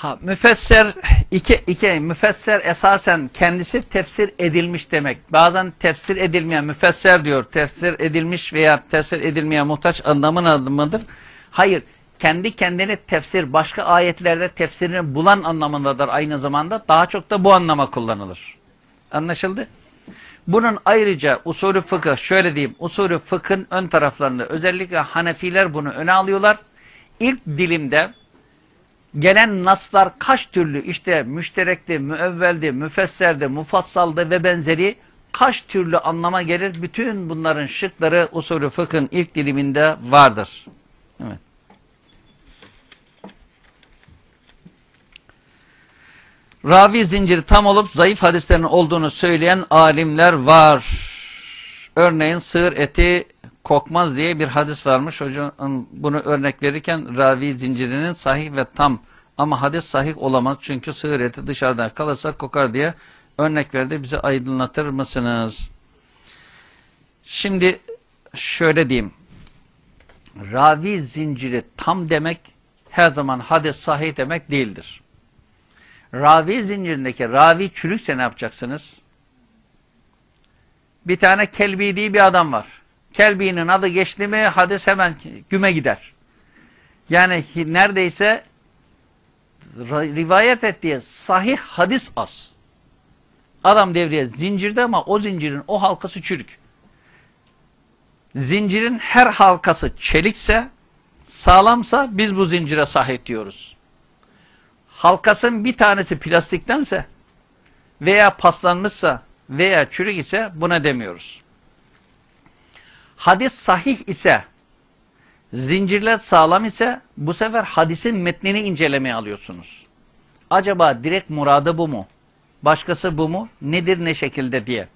Ha, müfesser iki, iki müfesser esasen kendisi tefsir edilmiş demek. Bazen tefsir edilmeyen müfesser diyor. Tefsir edilmiş veya tefsir edilmeyen muhtaç anlamın adımıdır. Hayır. Kendi kendine tefsir başka ayetlerde tefsirini bulan anlamındadır aynı zamanda. Daha çok da bu anlama kullanılır. Anlaşıldı? Bunun ayrıca usulü fıkıh şöyle diyeyim. Usulü fıkhın ön taraflarında özellikle Hanefiler bunu öne alıyorlar. İlk dilimde gelen naslar kaç türlü işte müşterekti, müevveldi, müfesserdi, mufassaldı ve benzeri kaç türlü anlama gelir? Bütün bunların şıkları usulü fıkhın ilk diliminde vardır. Evet. Ravi zinciri tam olup zayıf hadislerin olduğunu söyleyen alimler var. Örneğin sığır eti kokmaz diye bir hadis varmış. Hocam bunu örnek verirken ravi zincirinin sahih ve tam ama hadis sahih olamaz. Çünkü sığır eti dışarıdan kalırsa kokar diye örnek verdi. Bize aydınlatır mısınız? Şimdi şöyle diyeyim. Ravi zinciri tam demek her zaman hadis sahih demek değildir. Ravi zincirindeki ravi çürükse ne yapacaksınız? Bir tane Kelbi diye bir adam var. Kelbi'nin adı geçti mi hadis hemen güme gider. Yani neredeyse rivayet ettiği sahih hadis az. Adam devreye zincirde ama o zincirin o halkası çürük. Zincirin her halkası çelikse, sağlamsa biz bu zincire sahip diyoruz. Halkasın bir tanesi plastiktense veya paslanmışsa veya çürük ise buna demiyoruz. Hadis sahih ise, zincirler sağlam ise bu sefer hadisin metnini incelemeye alıyorsunuz. Acaba direkt muradı bu mu? Başkası bu mu? Nedir ne şekilde diye.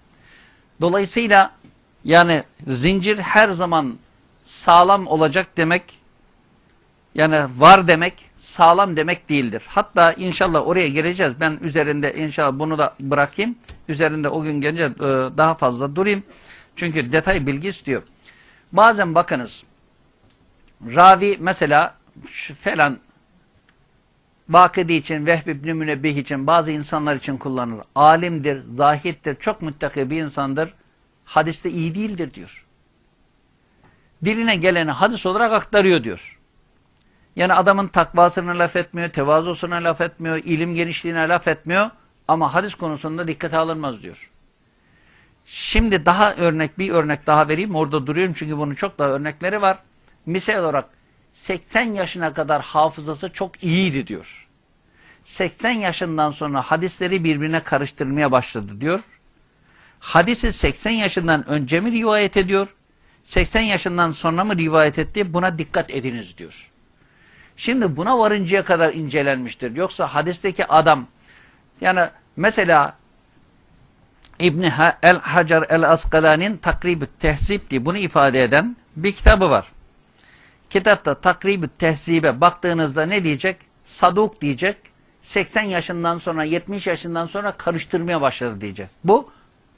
Dolayısıyla yani zincir her zaman sağlam olacak demek yani var demek sağlam demek değildir. Hatta inşallah oraya geleceğiz. Ben üzerinde inşallah bunu da bırakayım. Üzerinde o gün gelince e, daha fazla durayım. Çünkü detay bilgi istiyor. Bazen bakınız ravi mesela şu falan Vakidi için, Vehb ibn Münebbih için, bazı insanlar için kullanılır. Alimdir, zahittir, çok müttaki bir insandır. Hadiste iyi değildir diyor. Diline geleni hadis olarak aktarıyor diyor. Yani adamın takvasına laf etmiyor, tevazusuna laf etmiyor, ilim genişliğine laf etmiyor ama hadis konusunda dikkate alınmaz diyor. Şimdi daha örnek bir örnek daha vereyim. Orada duruyorum çünkü bunun çok daha örnekleri var. Misal olarak 80 yaşına kadar hafızası çok iyiydi diyor. 80 yaşından sonra hadisleri birbirine karıştırmaya başladı diyor. Hadisi 80 yaşından önce mi rivayet ediyor? 80 yaşından sonra mı rivayet etti? Buna dikkat ediniz diyor. Şimdi buna varıncaya kadar incelenmiştir. Yoksa hadisteki adam yani mesela İbni el Hacer el Askalani'nin Takrib-i Tehzib diye bunu ifade eden bir kitabı var. Kitapta Takrib-i Tehzib'e baktığınızda ne diyecek? Saduk diyecek. 80 yaşından sonra 70 yaşından sonra karıştırmaya başladı diyecek. Bu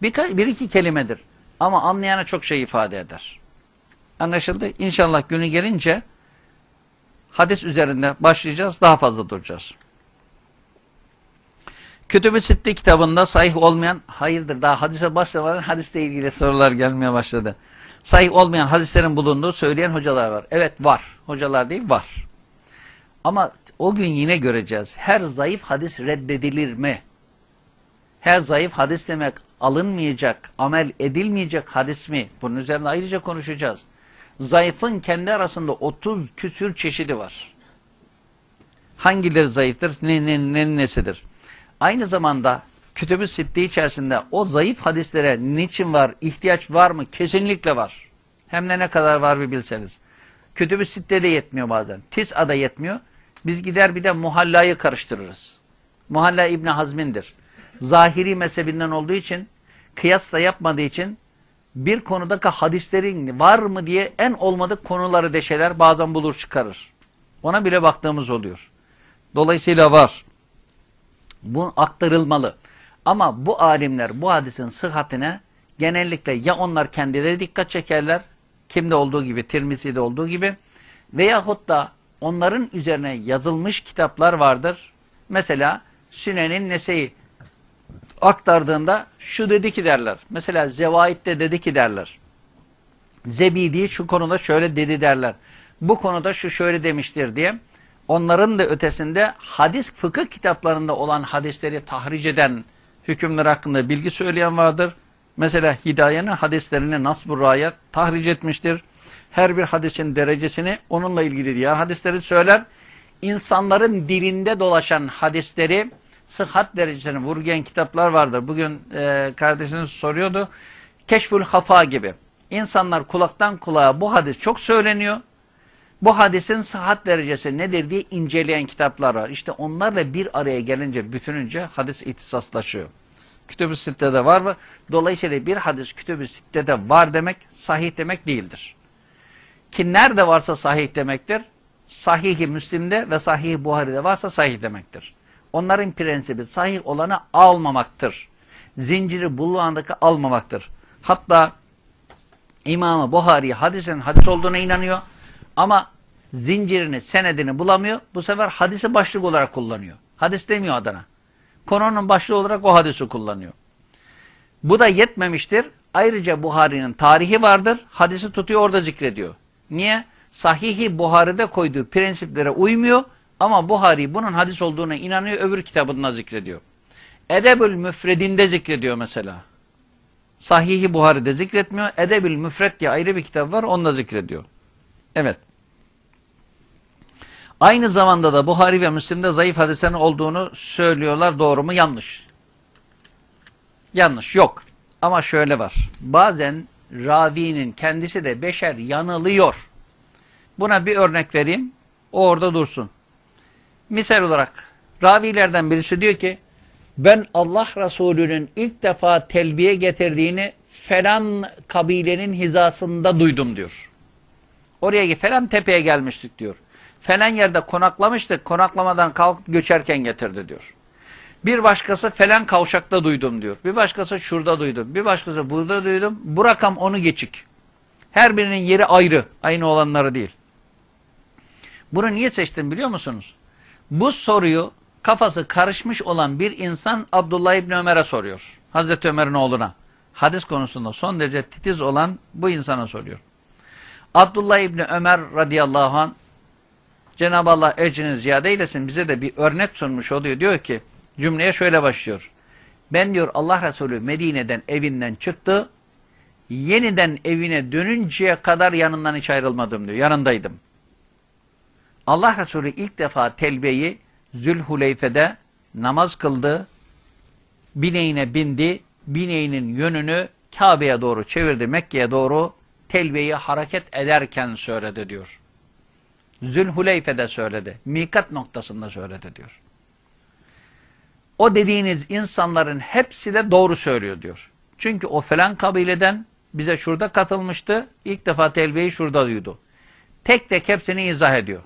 bir, bir iki kelimedir. Ama anlayana çok şey ifade eder. Anlaşıldı? İnşallah günü gelince hadis üzerinde başlayacağız. Daha fazla duracağız. Kütüb-i Sitte kitabında sahih olmayan, hayırdır daha hadise başlamadan hadisle ilgili sorular gelmeye başladı. Sahih olmayan hadislerin bulunduğu söyleyen hocalar var. Evet var. Hocalar değil var. Ama o gün yine göreceğiz. Her zayıf hadis reddedilir mi? Her zayıf hadis demek alınmayacak, amel edilmeyecek hadis mi? Bunun üzerine ayrıca konuşacağız. Zayıfın kendi arasında 30 küsür çeşidi var. Hangileri zayıftır, ne, ne, ne nesidir? Aynı zamanda kütüb-ü sitte içerisinde o zayıf hadislere niçin var, ihtiyaç var mı? Kesinlikle var. Hem de ne kadar var bir bilseniz. Kütüb-ü sitte de yetmiyor bazen. Tis'a da yetmiyor. Biz gider bir de muhallayı karıştırırız. Muhalla İbni Hazmin'dir. Zahiri mezhebinden olduğu için, kıyas da yapmadığı için bir konudaki hadislerin var mı diye en olmadık konuları deşeler bazen bulur çıkarır. Ona bile baktığımız oluyor. Dolayısıyla var. Bu aktarılmalı. Ama bu alimler bu hadisin sıhhatine genellikle ya onlar kendileri dikkat çekerler, kimde olduğu gibi, Tirmizi'de olduğu gibi veyahut da onların üzerine yazılmış kitaplar vardır. Mesela Sünen'in Nese'yi aktardığında şu dedi ki derler. Mesela Zevaid'de dedi ki derler. Zebidi şu konuda şöyle dedi derler. Bu konuda şu şöyle demiştir diye. Onların da ötesinde hadis fıkıh kitaplarında olan hadisleri tahric eden hükümler hakkında bilgi söyleyen vardır. Mesela Hidaye'nin hadislerini Nasb-ı Rayet tahric etmiştir. Her bir hadisin derecesini onunla ilgili diğer hadisleri söyler. insanların dilinde dolaşan hadisleri sıhhat derecesine vurgen kitaplar vardır. Bugün e, kardeşiniz soruyordu. Keşfül Hafa gibi. İnsanlar kulaktan kulağa bu hadis çok söyleniyor. Bu hadisin sıhhat derecesi nedir diye inceleyen kitaplar var. İşte onlarla bir araya gelince, bütününce hadis ihtisaslaşıyor. Kütüb-ü Sitte'de var mı? Dolayısıyla bir hadis Kütüb-ü Sitte'de var demek sahih demek değildir. Ki nerede varsa sahih demektir. Sahih-i Müslim'de ve Sahih-i Buhari'de varsa sahih demektir. Onların prensibi sahih olanı almamaktır. Zinciri bulağındaki almamaktır. Hatta İmam-ı Buhari hadisin hadis olduğuna inanıyor. Ama zincirini, senedini bulamıyor. Bu sefer hadisi başlık olarak kullanıyor. Hadis demiyor adına. Konunun başlığı olarak o hadisi kullanıyor. Bu da yetmemiştir. Ayrıca Buhari'nin tarihi vardır. Hadisi tutuyor orada zikrediyor. Niye? Sahihi Buhari'de koyduğu prensiplere uymuyor. Ama Buhari bunun hadis olduğuna inanıyor. Öbür kitabında zikrediyor. Edebül Müfredinde zikrediyor mesela. Sahihi Buhari'de zikretmiyor. Edebül Müfred diye ayrı bir kitap var. Onda zikrediyor. Evet. Aynı zamanda da Buhari ve Müslim'de zayıf hadislerin olduğunu söylüyorlar. Doğru mu? Yanlış. Yanlış. Yok. Ama şöyle var. Bazen ravinin kendisi de beşer yanılıyor. Buna bir örnek vereyim. O orada dursun. Misal olarak ravilerden birisi diyor ki ben Allah Resulü'nün ilk defa telbiye getirdiğini falan kabilenin hizasında duydum diyor. Oraya falan tepeye gelmiştik diyor. Falan yerde konaklamıştık. Konaklamadan kalkıp göçerken getirdi diyor. Bir başkası falan kavşakta duydum diyor. Bir başkası şurada duydum. Bir başkası burada duydum. Bu rakam onu geçik. Her birinin yeri ayrı. Aynı olanları değil. Bunu niye seçtim biliyor musunuz? Bu soruyu kafası karışmış olan bir insan Abdullah İbni Ömer'e soruyor. Hazreti Ömer'in oğluna. Hadis konusunda son derece titiz olan bu insana soruyor. Abdullah İbni Ömer radıyallahu anh Cenab-ı Allah ecrini ziyade eylesin bize de bir örnek sunmuş oluyor. Diyor ki cümleye şöyle başlıyor. Ben diyor Allah Resulü Medine'den evinden çıktı. Yeniden evine dönünceye kadar yanından hiç ayrılmadım diyor. Yanındaydım. Allah Resulü ilk defa telbeyi Zülhuleyfe'de namaz kıldı. Bineğine bindi. Bineğinin yönünü Kabe'ye doğru çevirdi. Mekke'ye doğru telbeyi hareket ederken söyledi diyor. Zülhuleyfe'de söyledi. Mikat noktasında söyledi diyor. O dediğiniz insanların hepsi de doğru söylüyor diyor. Çünkü o falan kabileden bize şurada katılmıştı. İlk defa telbeyi şurada duydu. Tek tek hepsini izah ediyor.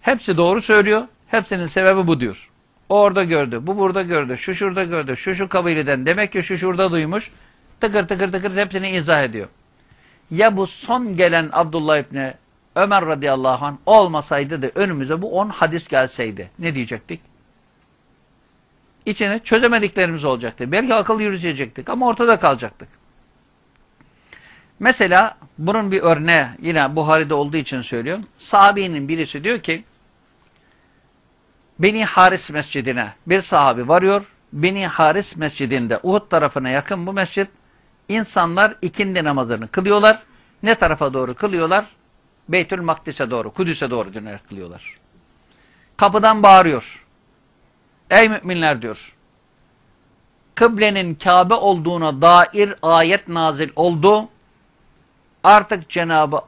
Hepsi doğru söylüyor. Hepsinin sebebi bu diyor. O orada gördü, bu burada gördü, şu şurada gördü, şu şu kabileden. Demek ki şu şurada duymuş. Tıkır tıkır tıkır hepsini izah ediyor. Ya bu son gelen Abdullah İbni Ömer radıyallahu anh olmasaydı da önümüze bu on hadis gelseydi ne diyecektik? İçine çözemediklerimiz olacaktı. Belki akıl yürütecektik ama ortada kalacaktık. Mesela bunun bir örneği yine Buhari'de olduğu için söylüyorum. Sahabinin birisi diyor ki Beni Haris mescidine bir sahabi varıyor. Beni Haris mescidinde Uhud tarafına yakın bu mescid insanlar ikindi namazını kılıyorlar. Ne tarafa doğru kılıyorlar? Beytül Makdis'e doğru, Kudüs'e doğru dönerek kılıyorlar. Kapıdan bağırıyor. Ey müminler diyor. Kıblenin Kabe olduğuna dair ayet nazil oldu. Artık Cenabı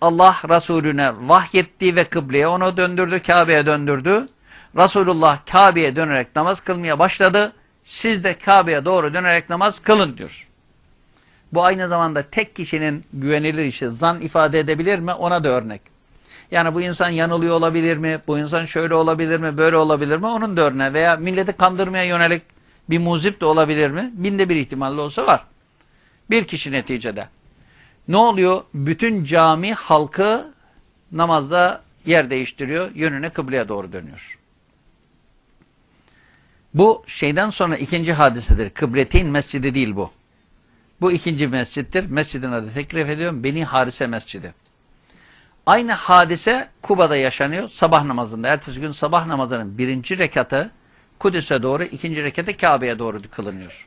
Allah Resulüne vahyetti ve kıbleye onu döndürdü, Kabe'ye döndürdü. Resulullah Kabe'ye dönerek namaz kılmaya başladı. Siz de Kabe'ye doğru dönerek namaz kılın diyor. Bu aynı zamanda tek kişinin güvenilir işi zan ifade edebilir mi? Ona da örnek. Yani bu insan yanılıyor olabilir mi? Bu insan şöyle olabilir mi? Böyle olabilir mi? Onun da örneği. Veya milleti kandırmaya yönelik bir muzip de olabilir mi? Binde bir ihtimalle olsa var. Bir kişi neticede. Ne oluyor? Bütün cami halkı namazda yer değiştiriyor. Yönüne kıbleye doğru dönüyor. Bu şeyden sonra ikinci hadisedir. Kıbletin mescidi değil bu. Bu ikinci mescittir. Mescidin adı teklif ediyorum. Beni Harise Mescidi. Aynı hadise Kuba'da yaşanıyor. Sabah namazında. Ertesi gün sabah namazının birinci rekatı Kudüs'e doğru, ikinci rekatı Kabe'ye doğru kılınıyor.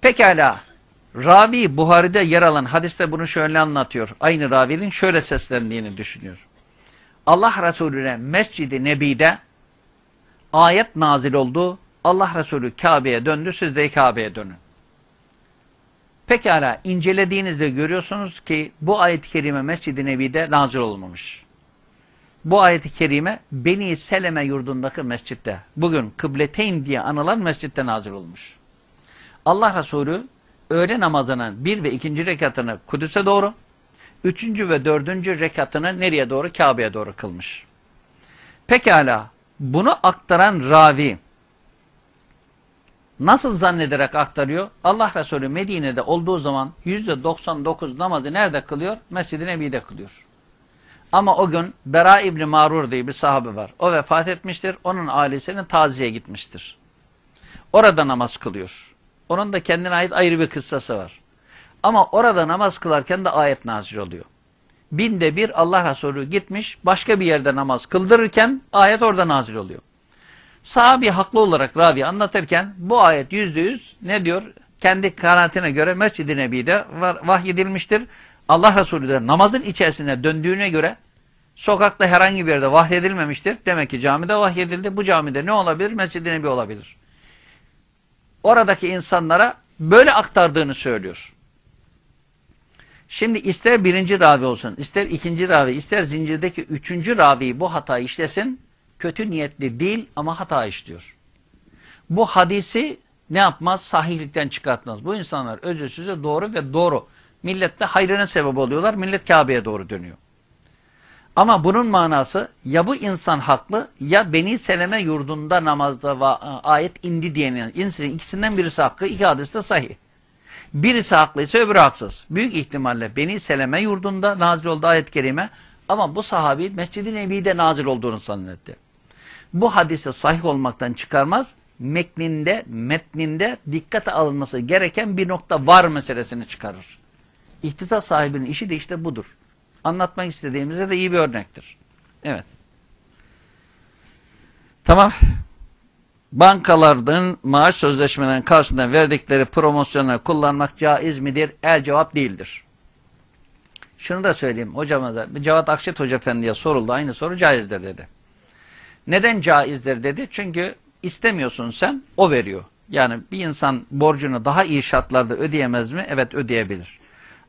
Pekala. Ravi Buhari'de yer alan hadiste bunu şöyle anlatıyor. Aynı ravinin şöyle seslendiğini düşünüyor. Allah Resulüne Mescid-i Nebi'de ayet nazil oldu. Allah Resulü Kabe'ye döndü, siz de Kabe'ye dönün. Pekala incelediğinizde görüyorsunuz ki bu ayet-i kerime Mescid-i Nebi'de nazil olmamış. Bu ayet-i kerime Beni Seleme yurdundaki mescitte, bugün Kıbleteyn diye anılan mescitte nazil olmuş. Allah Resulü öğle namazının bir ve ikinci rekatını Kudüs'e doğru, üçüncü ve dördüncü rekatını nereye doğru? Kabe'ye doğru kılmış. Pekala bunu aktaran ravi nasıl zannederek aktarıyor? Allah Resulü Medine'de olduğu zaman %99 namazı nerede kılıyor? Mescid-i Nebi'de kılıyor. Ama o gün Bera İbni Marur diye bir sahabe var. O vefat etmiştir. Onun ailesinin taziye gitmiştir. Orada namaz kılıyor. Onun da kendine ait ayrı bir kıssası var. Ama orada namaz kılarken de ayet nazil oluyor. Binde bir Allah Resulü gitmiş başka bir yerde namaz kıldırırken ayet orada nazil oluyor. Sahabi haklı olarak Rabi anlatırken bu ayet yüzde yüz ne diyor? Kendi kanaatine göre Mescid-i Nebi'de vahyedilmiştir. Allah Resulü de namazın içerisine döndüğüne göre sokakta herhangi bir yerde vahyedilmemiştir. Demek ki camide vahyedildi. Bu camide ne olabilir? Mescid-i Nebi olabilir. Oradaki insanlara böyle aktardığını söylüyor. Şimdi ister birinci ravi olsun, ister ikinci ravi, ister zincirdeki üçüncü ravi bu hatayı işlesin, kötü niyetli değil ama hata işliyor. Bu hadisi ne yapmaz? Sahihlikten çıkartmaz. Bu insanlar özüsüze doğru ve doğru. Millette hayrına sebep oluyorlar. Millet Kabe'ye doğru dönüyor. Ama bunun manası ya bu insan haklı ya Beni Seleme yurdunda namazda ayet indi diyenin insinin ikisinden birisi hakkı. iki hadis de sahih. Birisi haklıysa öbürü haksız. Büyük ihtimalle Beni Seleme yurdunda nazil oldu ayet-i kerime ama bu sahabi Mescid-i Nebi'de nazil olduğunu zannetti. Bu hadisi sahih olmaktan çıkarmaz. Metninde, metninde dikkate alınması gereken bir nokta var meselesini çıkarır. İhtisas sahibinin işi de işte budur. Anlatmak istediğimizde de iyi bir örnektir. Evet. Tamam. Bankaların maaş sözleşmelerinin karşılığında verdikleri promosyonları kullanmak caiz midir? El cevap değildir. Şunu da söyleyeyim hocamıza. Cevat Akşet Hoca Efendi'ye soruldu. Aynı soru caizdir dedi. Neden caizdir dedi? Çünkü istemiyorsun sen, o veriyor. Yani bir insan borcunu daha iyi şartlarda ödeyemez mi? Evet ödeyebilir.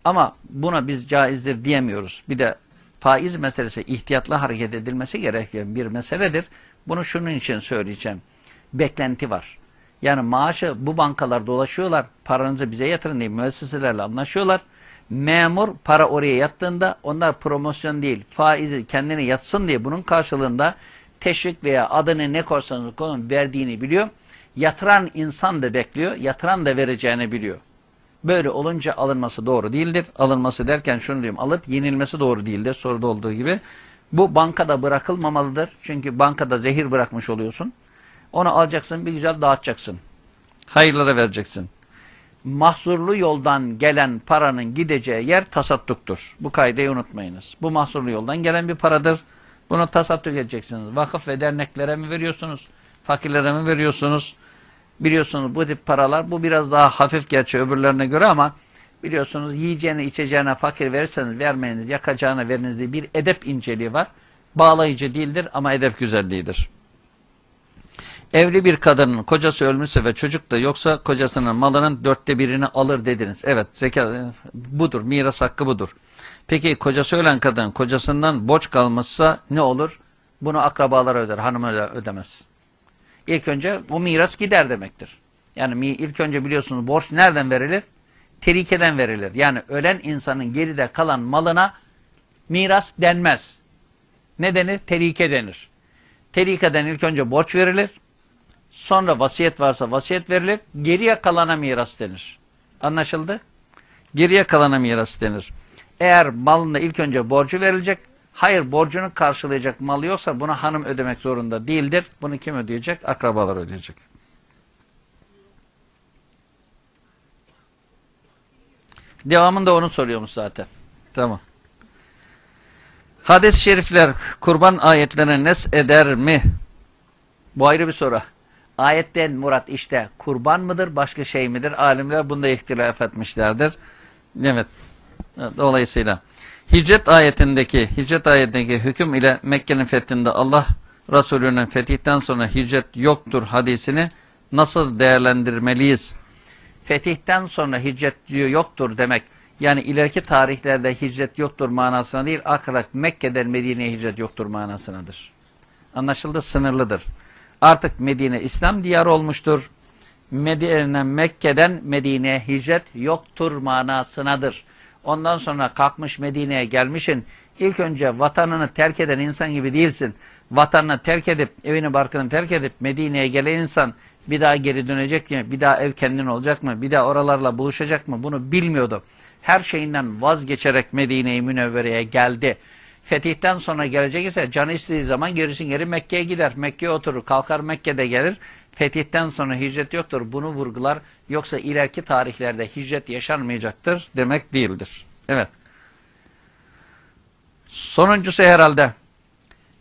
Ama buna biz caizdir diyemiyoruz. Bir de faiz meselesi ihtiyatlı hareket edilmesi gereken bir meseledir. Bunu şunun için söyleyeceğim. Beklenti var. Yani maaşı bu bankalar dolaşıyorlar. Paranızı bize yatırın diye müesseselerle anlaşıyorlar. Memur para oraya yattığında onlar promosyon değil faizi kendine yatsın diye bunun karşılığında teşvik veya adını ne korsanız koyun verdiğini biliyor. Yatıran insan da bekliyor. Yatıran da vereceğini biliyor. Böyle olunca alınması doğru değildir. Alınması derken şunu diyeyim alıp yenilmesi doğru değildir. Soruda olduğu gibi. Bu bankada bırakılmamalıdır. Çünkü bankada zehir bırakmış oluyorsun. Onu alacaksın bir güzel dağıtacaksın. Hayırlara vereceksin. Mahzurlu yoldan gelen paranın gideceği yer tasadduktur. Bu kaydeyi unutmayınız. Bu mahzurlu yoldan gelen bir paradır. Bunu tasadduk edeceksiniz. Vakıf ve derneklere mi veriyorsunuz? Fakirlere mi veriyorsunuz? Biliyorsunuz bu tip paralar bu biraz daha hafif gerçi öbürlerine göre ama biliyorsunuz yiyeceğine içeceğine fakir verirseniz vermeyiniz yakacağına veriniz diye bir edep inceliği var. Bağlayıcı değildir ama edep güzelliğidir. Evli bir kadının kocası ölmüşse ve çocuk da yoksa kocasının malının dörtte birini alır dediniz. Evet zekat budur miras hakkı budur. Peki kocası ölen kadın kocasından borç kalmışsa ne olur? Bunu akrabalar öder hanım ödemez. İlk önce o miras gider demektir. Yani ilk önce biliyorsunuz borç nereden verilir? Terikeden verilir. Yani ölen insanın geride kalan malına miras denmez. Ne denir? Terike denir. Terikeden ilk önce borç verilir. Sonra vasiyet varsa vasiyet verilir. Geriye kalana miras denir. Anlaşıldı? Geriye kalana miras denir. Eğer malında ilk önce borcu verilecek, hayır borcunu karşılayacak mal yoksa bunu hanım ödemek zorunda değildir. Bunu kim ödeyecek? Akrabalar ödeyecek. Devamında onu soruyormuş zaten. Tamam. Hadis-i şerifler kurban ayetlerine nes eder mi? Bu ayrı bir soru. Ayetten murat işte kurban mıdır başka şey midir? Alimler bunda ihtilaf etmişlerdir. Evet. Dolayısıyla hicret ayetindeki hicret ayetindeki hüküm ile Mekke'nin fethinde Allah Resulü'nün fetihten sonra hicret yoktur hadisini nasıl değerlendirmeliyiz? Fetihten sonra hicret yoktur demek. Yani ileriki tarihlerde hicret yoktur manasına değil, akrak Mekke'den Medine'ye hicret yoktur manasınadır. Anlaşıldı, sınırlıdır. Artık Medine İslam diyarı olmuştur. Medine'den Mekke'den Medine'ye hicret yoktur manasınadır. Ondan sonra kalkmış Medine'ye gelmişin. İlk önce vatanını terk eden insan gibi değilsin. Vatanını terk edip, evini barkını terk edip Medine'ye gelen insan bir daha geri dönecek mi? Bir daha ev kendin olacak mı? Bir daha oralarla buluşacak mı? Bunu bilmiyordu. Her şeyinden vazgeçerek Medine-i Münevvere'ye geldi. Fetihten sonra gelecek ise canı istediği zaman gerisin geri Mekke'ye gider. Mekke'ye oturur. Kalkar Mekke'de gelir. Fetihten sonra hicret yoktur. Bunu vurgular. Yoksa ileriki tarihlerde hicret yaşanmayacaktır demek değildir. Evet. Sonuncusu herhalde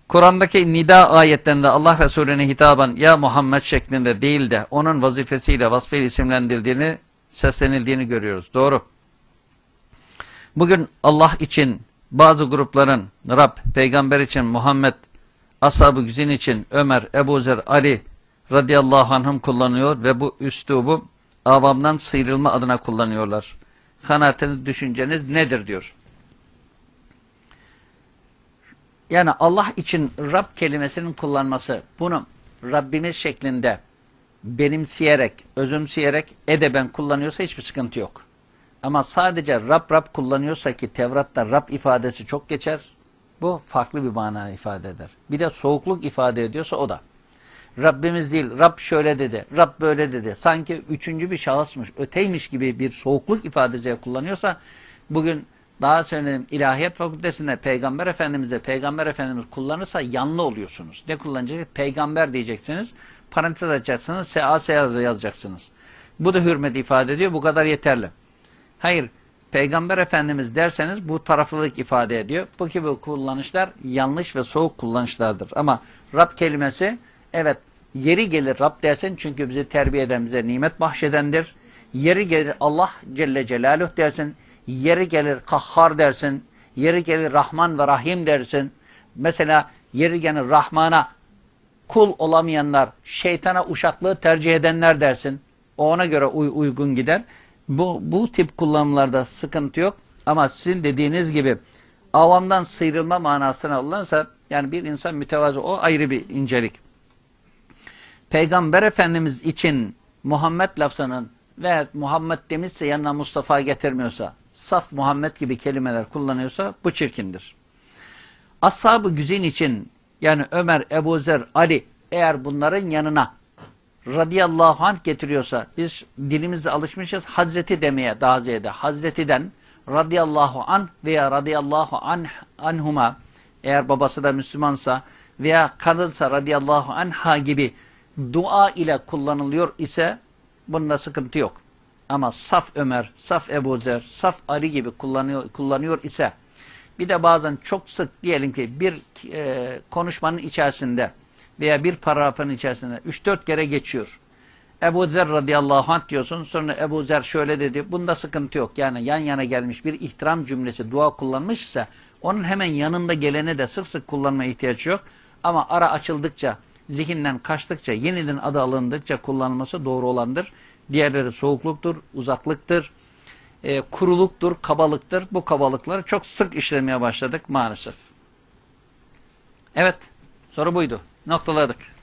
Kur'an'daki nida ayetlerinde Allah Resulüne hitaben ya Muhammed şeklinde değil de onun vazifesiyle vasfıyla isimlendirildiğini, seslenildiğini görüyoruz. Doğru. Bugün Allah için bazı grupların Rab, peygamber için Muhammed, ashab-ı güzin için Ömer, Ebu Zer, Ali radıyallahu anhüm kullanıyor ve bu üslubu avamdan sıyrılma adına kullanıyorlar. Kanaatiniz, düşünceniz nedir diyor. Yani Allah için Rab kelimesinin kullanması, bunu Rabbimiz şeklinde benimseyerek, özümseyerek edeben kullanıyorsa hiçbir sıkıntı yok. Ama sadece Rab Rab kullanıyorsa ki Tevrat'ta Rab ifadesi çok geçer, bu farklı bir mana ifade eder. Bir de soğukluk ifade ediyorsa o da. Rabbimiz değil, Rab şöyle dedi, Rab böyle dedi. Sanki üçüncü bir şahısmış, öteymiş gibi bir soğukluk ifadesiyle kullanıyorsa, bugün daha söyledim ilahiyat fakültesinde Peygamber Efendimiz'e Peygamber Efendimiz kullanırsa yanlı oluyorsunuz. Ne kullanacaksınız? Peygamber diyeceksiniz. Parantez açacaksınız. S.A.S. yazacaksınız. Bu da hürmet ifade ediyor. Bu kadar yeterli. Hayır. Peygamber Efendimiz derseniz bu taraflılık ifade ediyor. Bu gibi kullanışlar yanlış ve soğuk kullanışlardır. Ama Rab kelimesi evet yeri gelir Rab dersin çünkü bizi terbiye eden bize nimet bahşedendir. Yeri gelir Allah Celle Celaluhu dersin Yeri gelir kahhar dersin. Yeri gelir Rahman ve Rahim dersin. Mesela yeri gelir Rahman'a kul olamayanlar, şeytana uşaklığı tercih edenler dersin. O ona göre uy uygun gider. Bu, bu tip kullanımlarda sıkıntı yok. Ama sizin dediğiniz gibi avamdan sıyrılma manasına alınırsa yani bir insan mütevazı o ayrı bir incelik. Peygamber Efendimiz için Muhammed lafzının ve Muhammed demişse yanına Mustafa getirmiyorsa saf Muhammed gibi kelimeler kullanıyorsa bu çirkindir. Ashab-ı güzin için yani Ömer, Ebu Zer, Ali eğer bunların yanına radıyallahu anh getiriyorsa biz dilimizde alışmışız Hazreti demeye daha ziyade Hazreti'den radıyallahu anh veya radıyallahu anh, anhuma eğer babası da Müslümansa veya kadınsa radıyallahu anha gibi dua ile kullanılıyor ise bunda sıkıntı yok. Ama saf Ömer, saf Ebu Zer, saf Ali gibi kullanıyor, kullanıyor ise bir de bazen çok sık diyelim ki bir e, konuşmanın içerisinde veya bir paragrafın içerisinde 3-4 kere geçiyor. Ebu Zer radıyallahu anh diyorsun sonra Ebu Zer şöyle dedi. Bunda sıkıntı yok. Yani yan yana gelmiş bir ihtiram cümlesi dua kullanmışsa onun hemen yanında gelene de sık sık kullanmaya ihtiyaç yok. Ama ara açıldıkça, zihinden kaçtıkça, yeniden adı alındıkça kullanılması doğru olandır. Diğerleri soğukluktur, uzaklıktır, e, kuruluktur, kabalıktır. Bu kabalıkları çok sık işlemeye başladık maalesef. Evet, soru buydu. Noktaladık.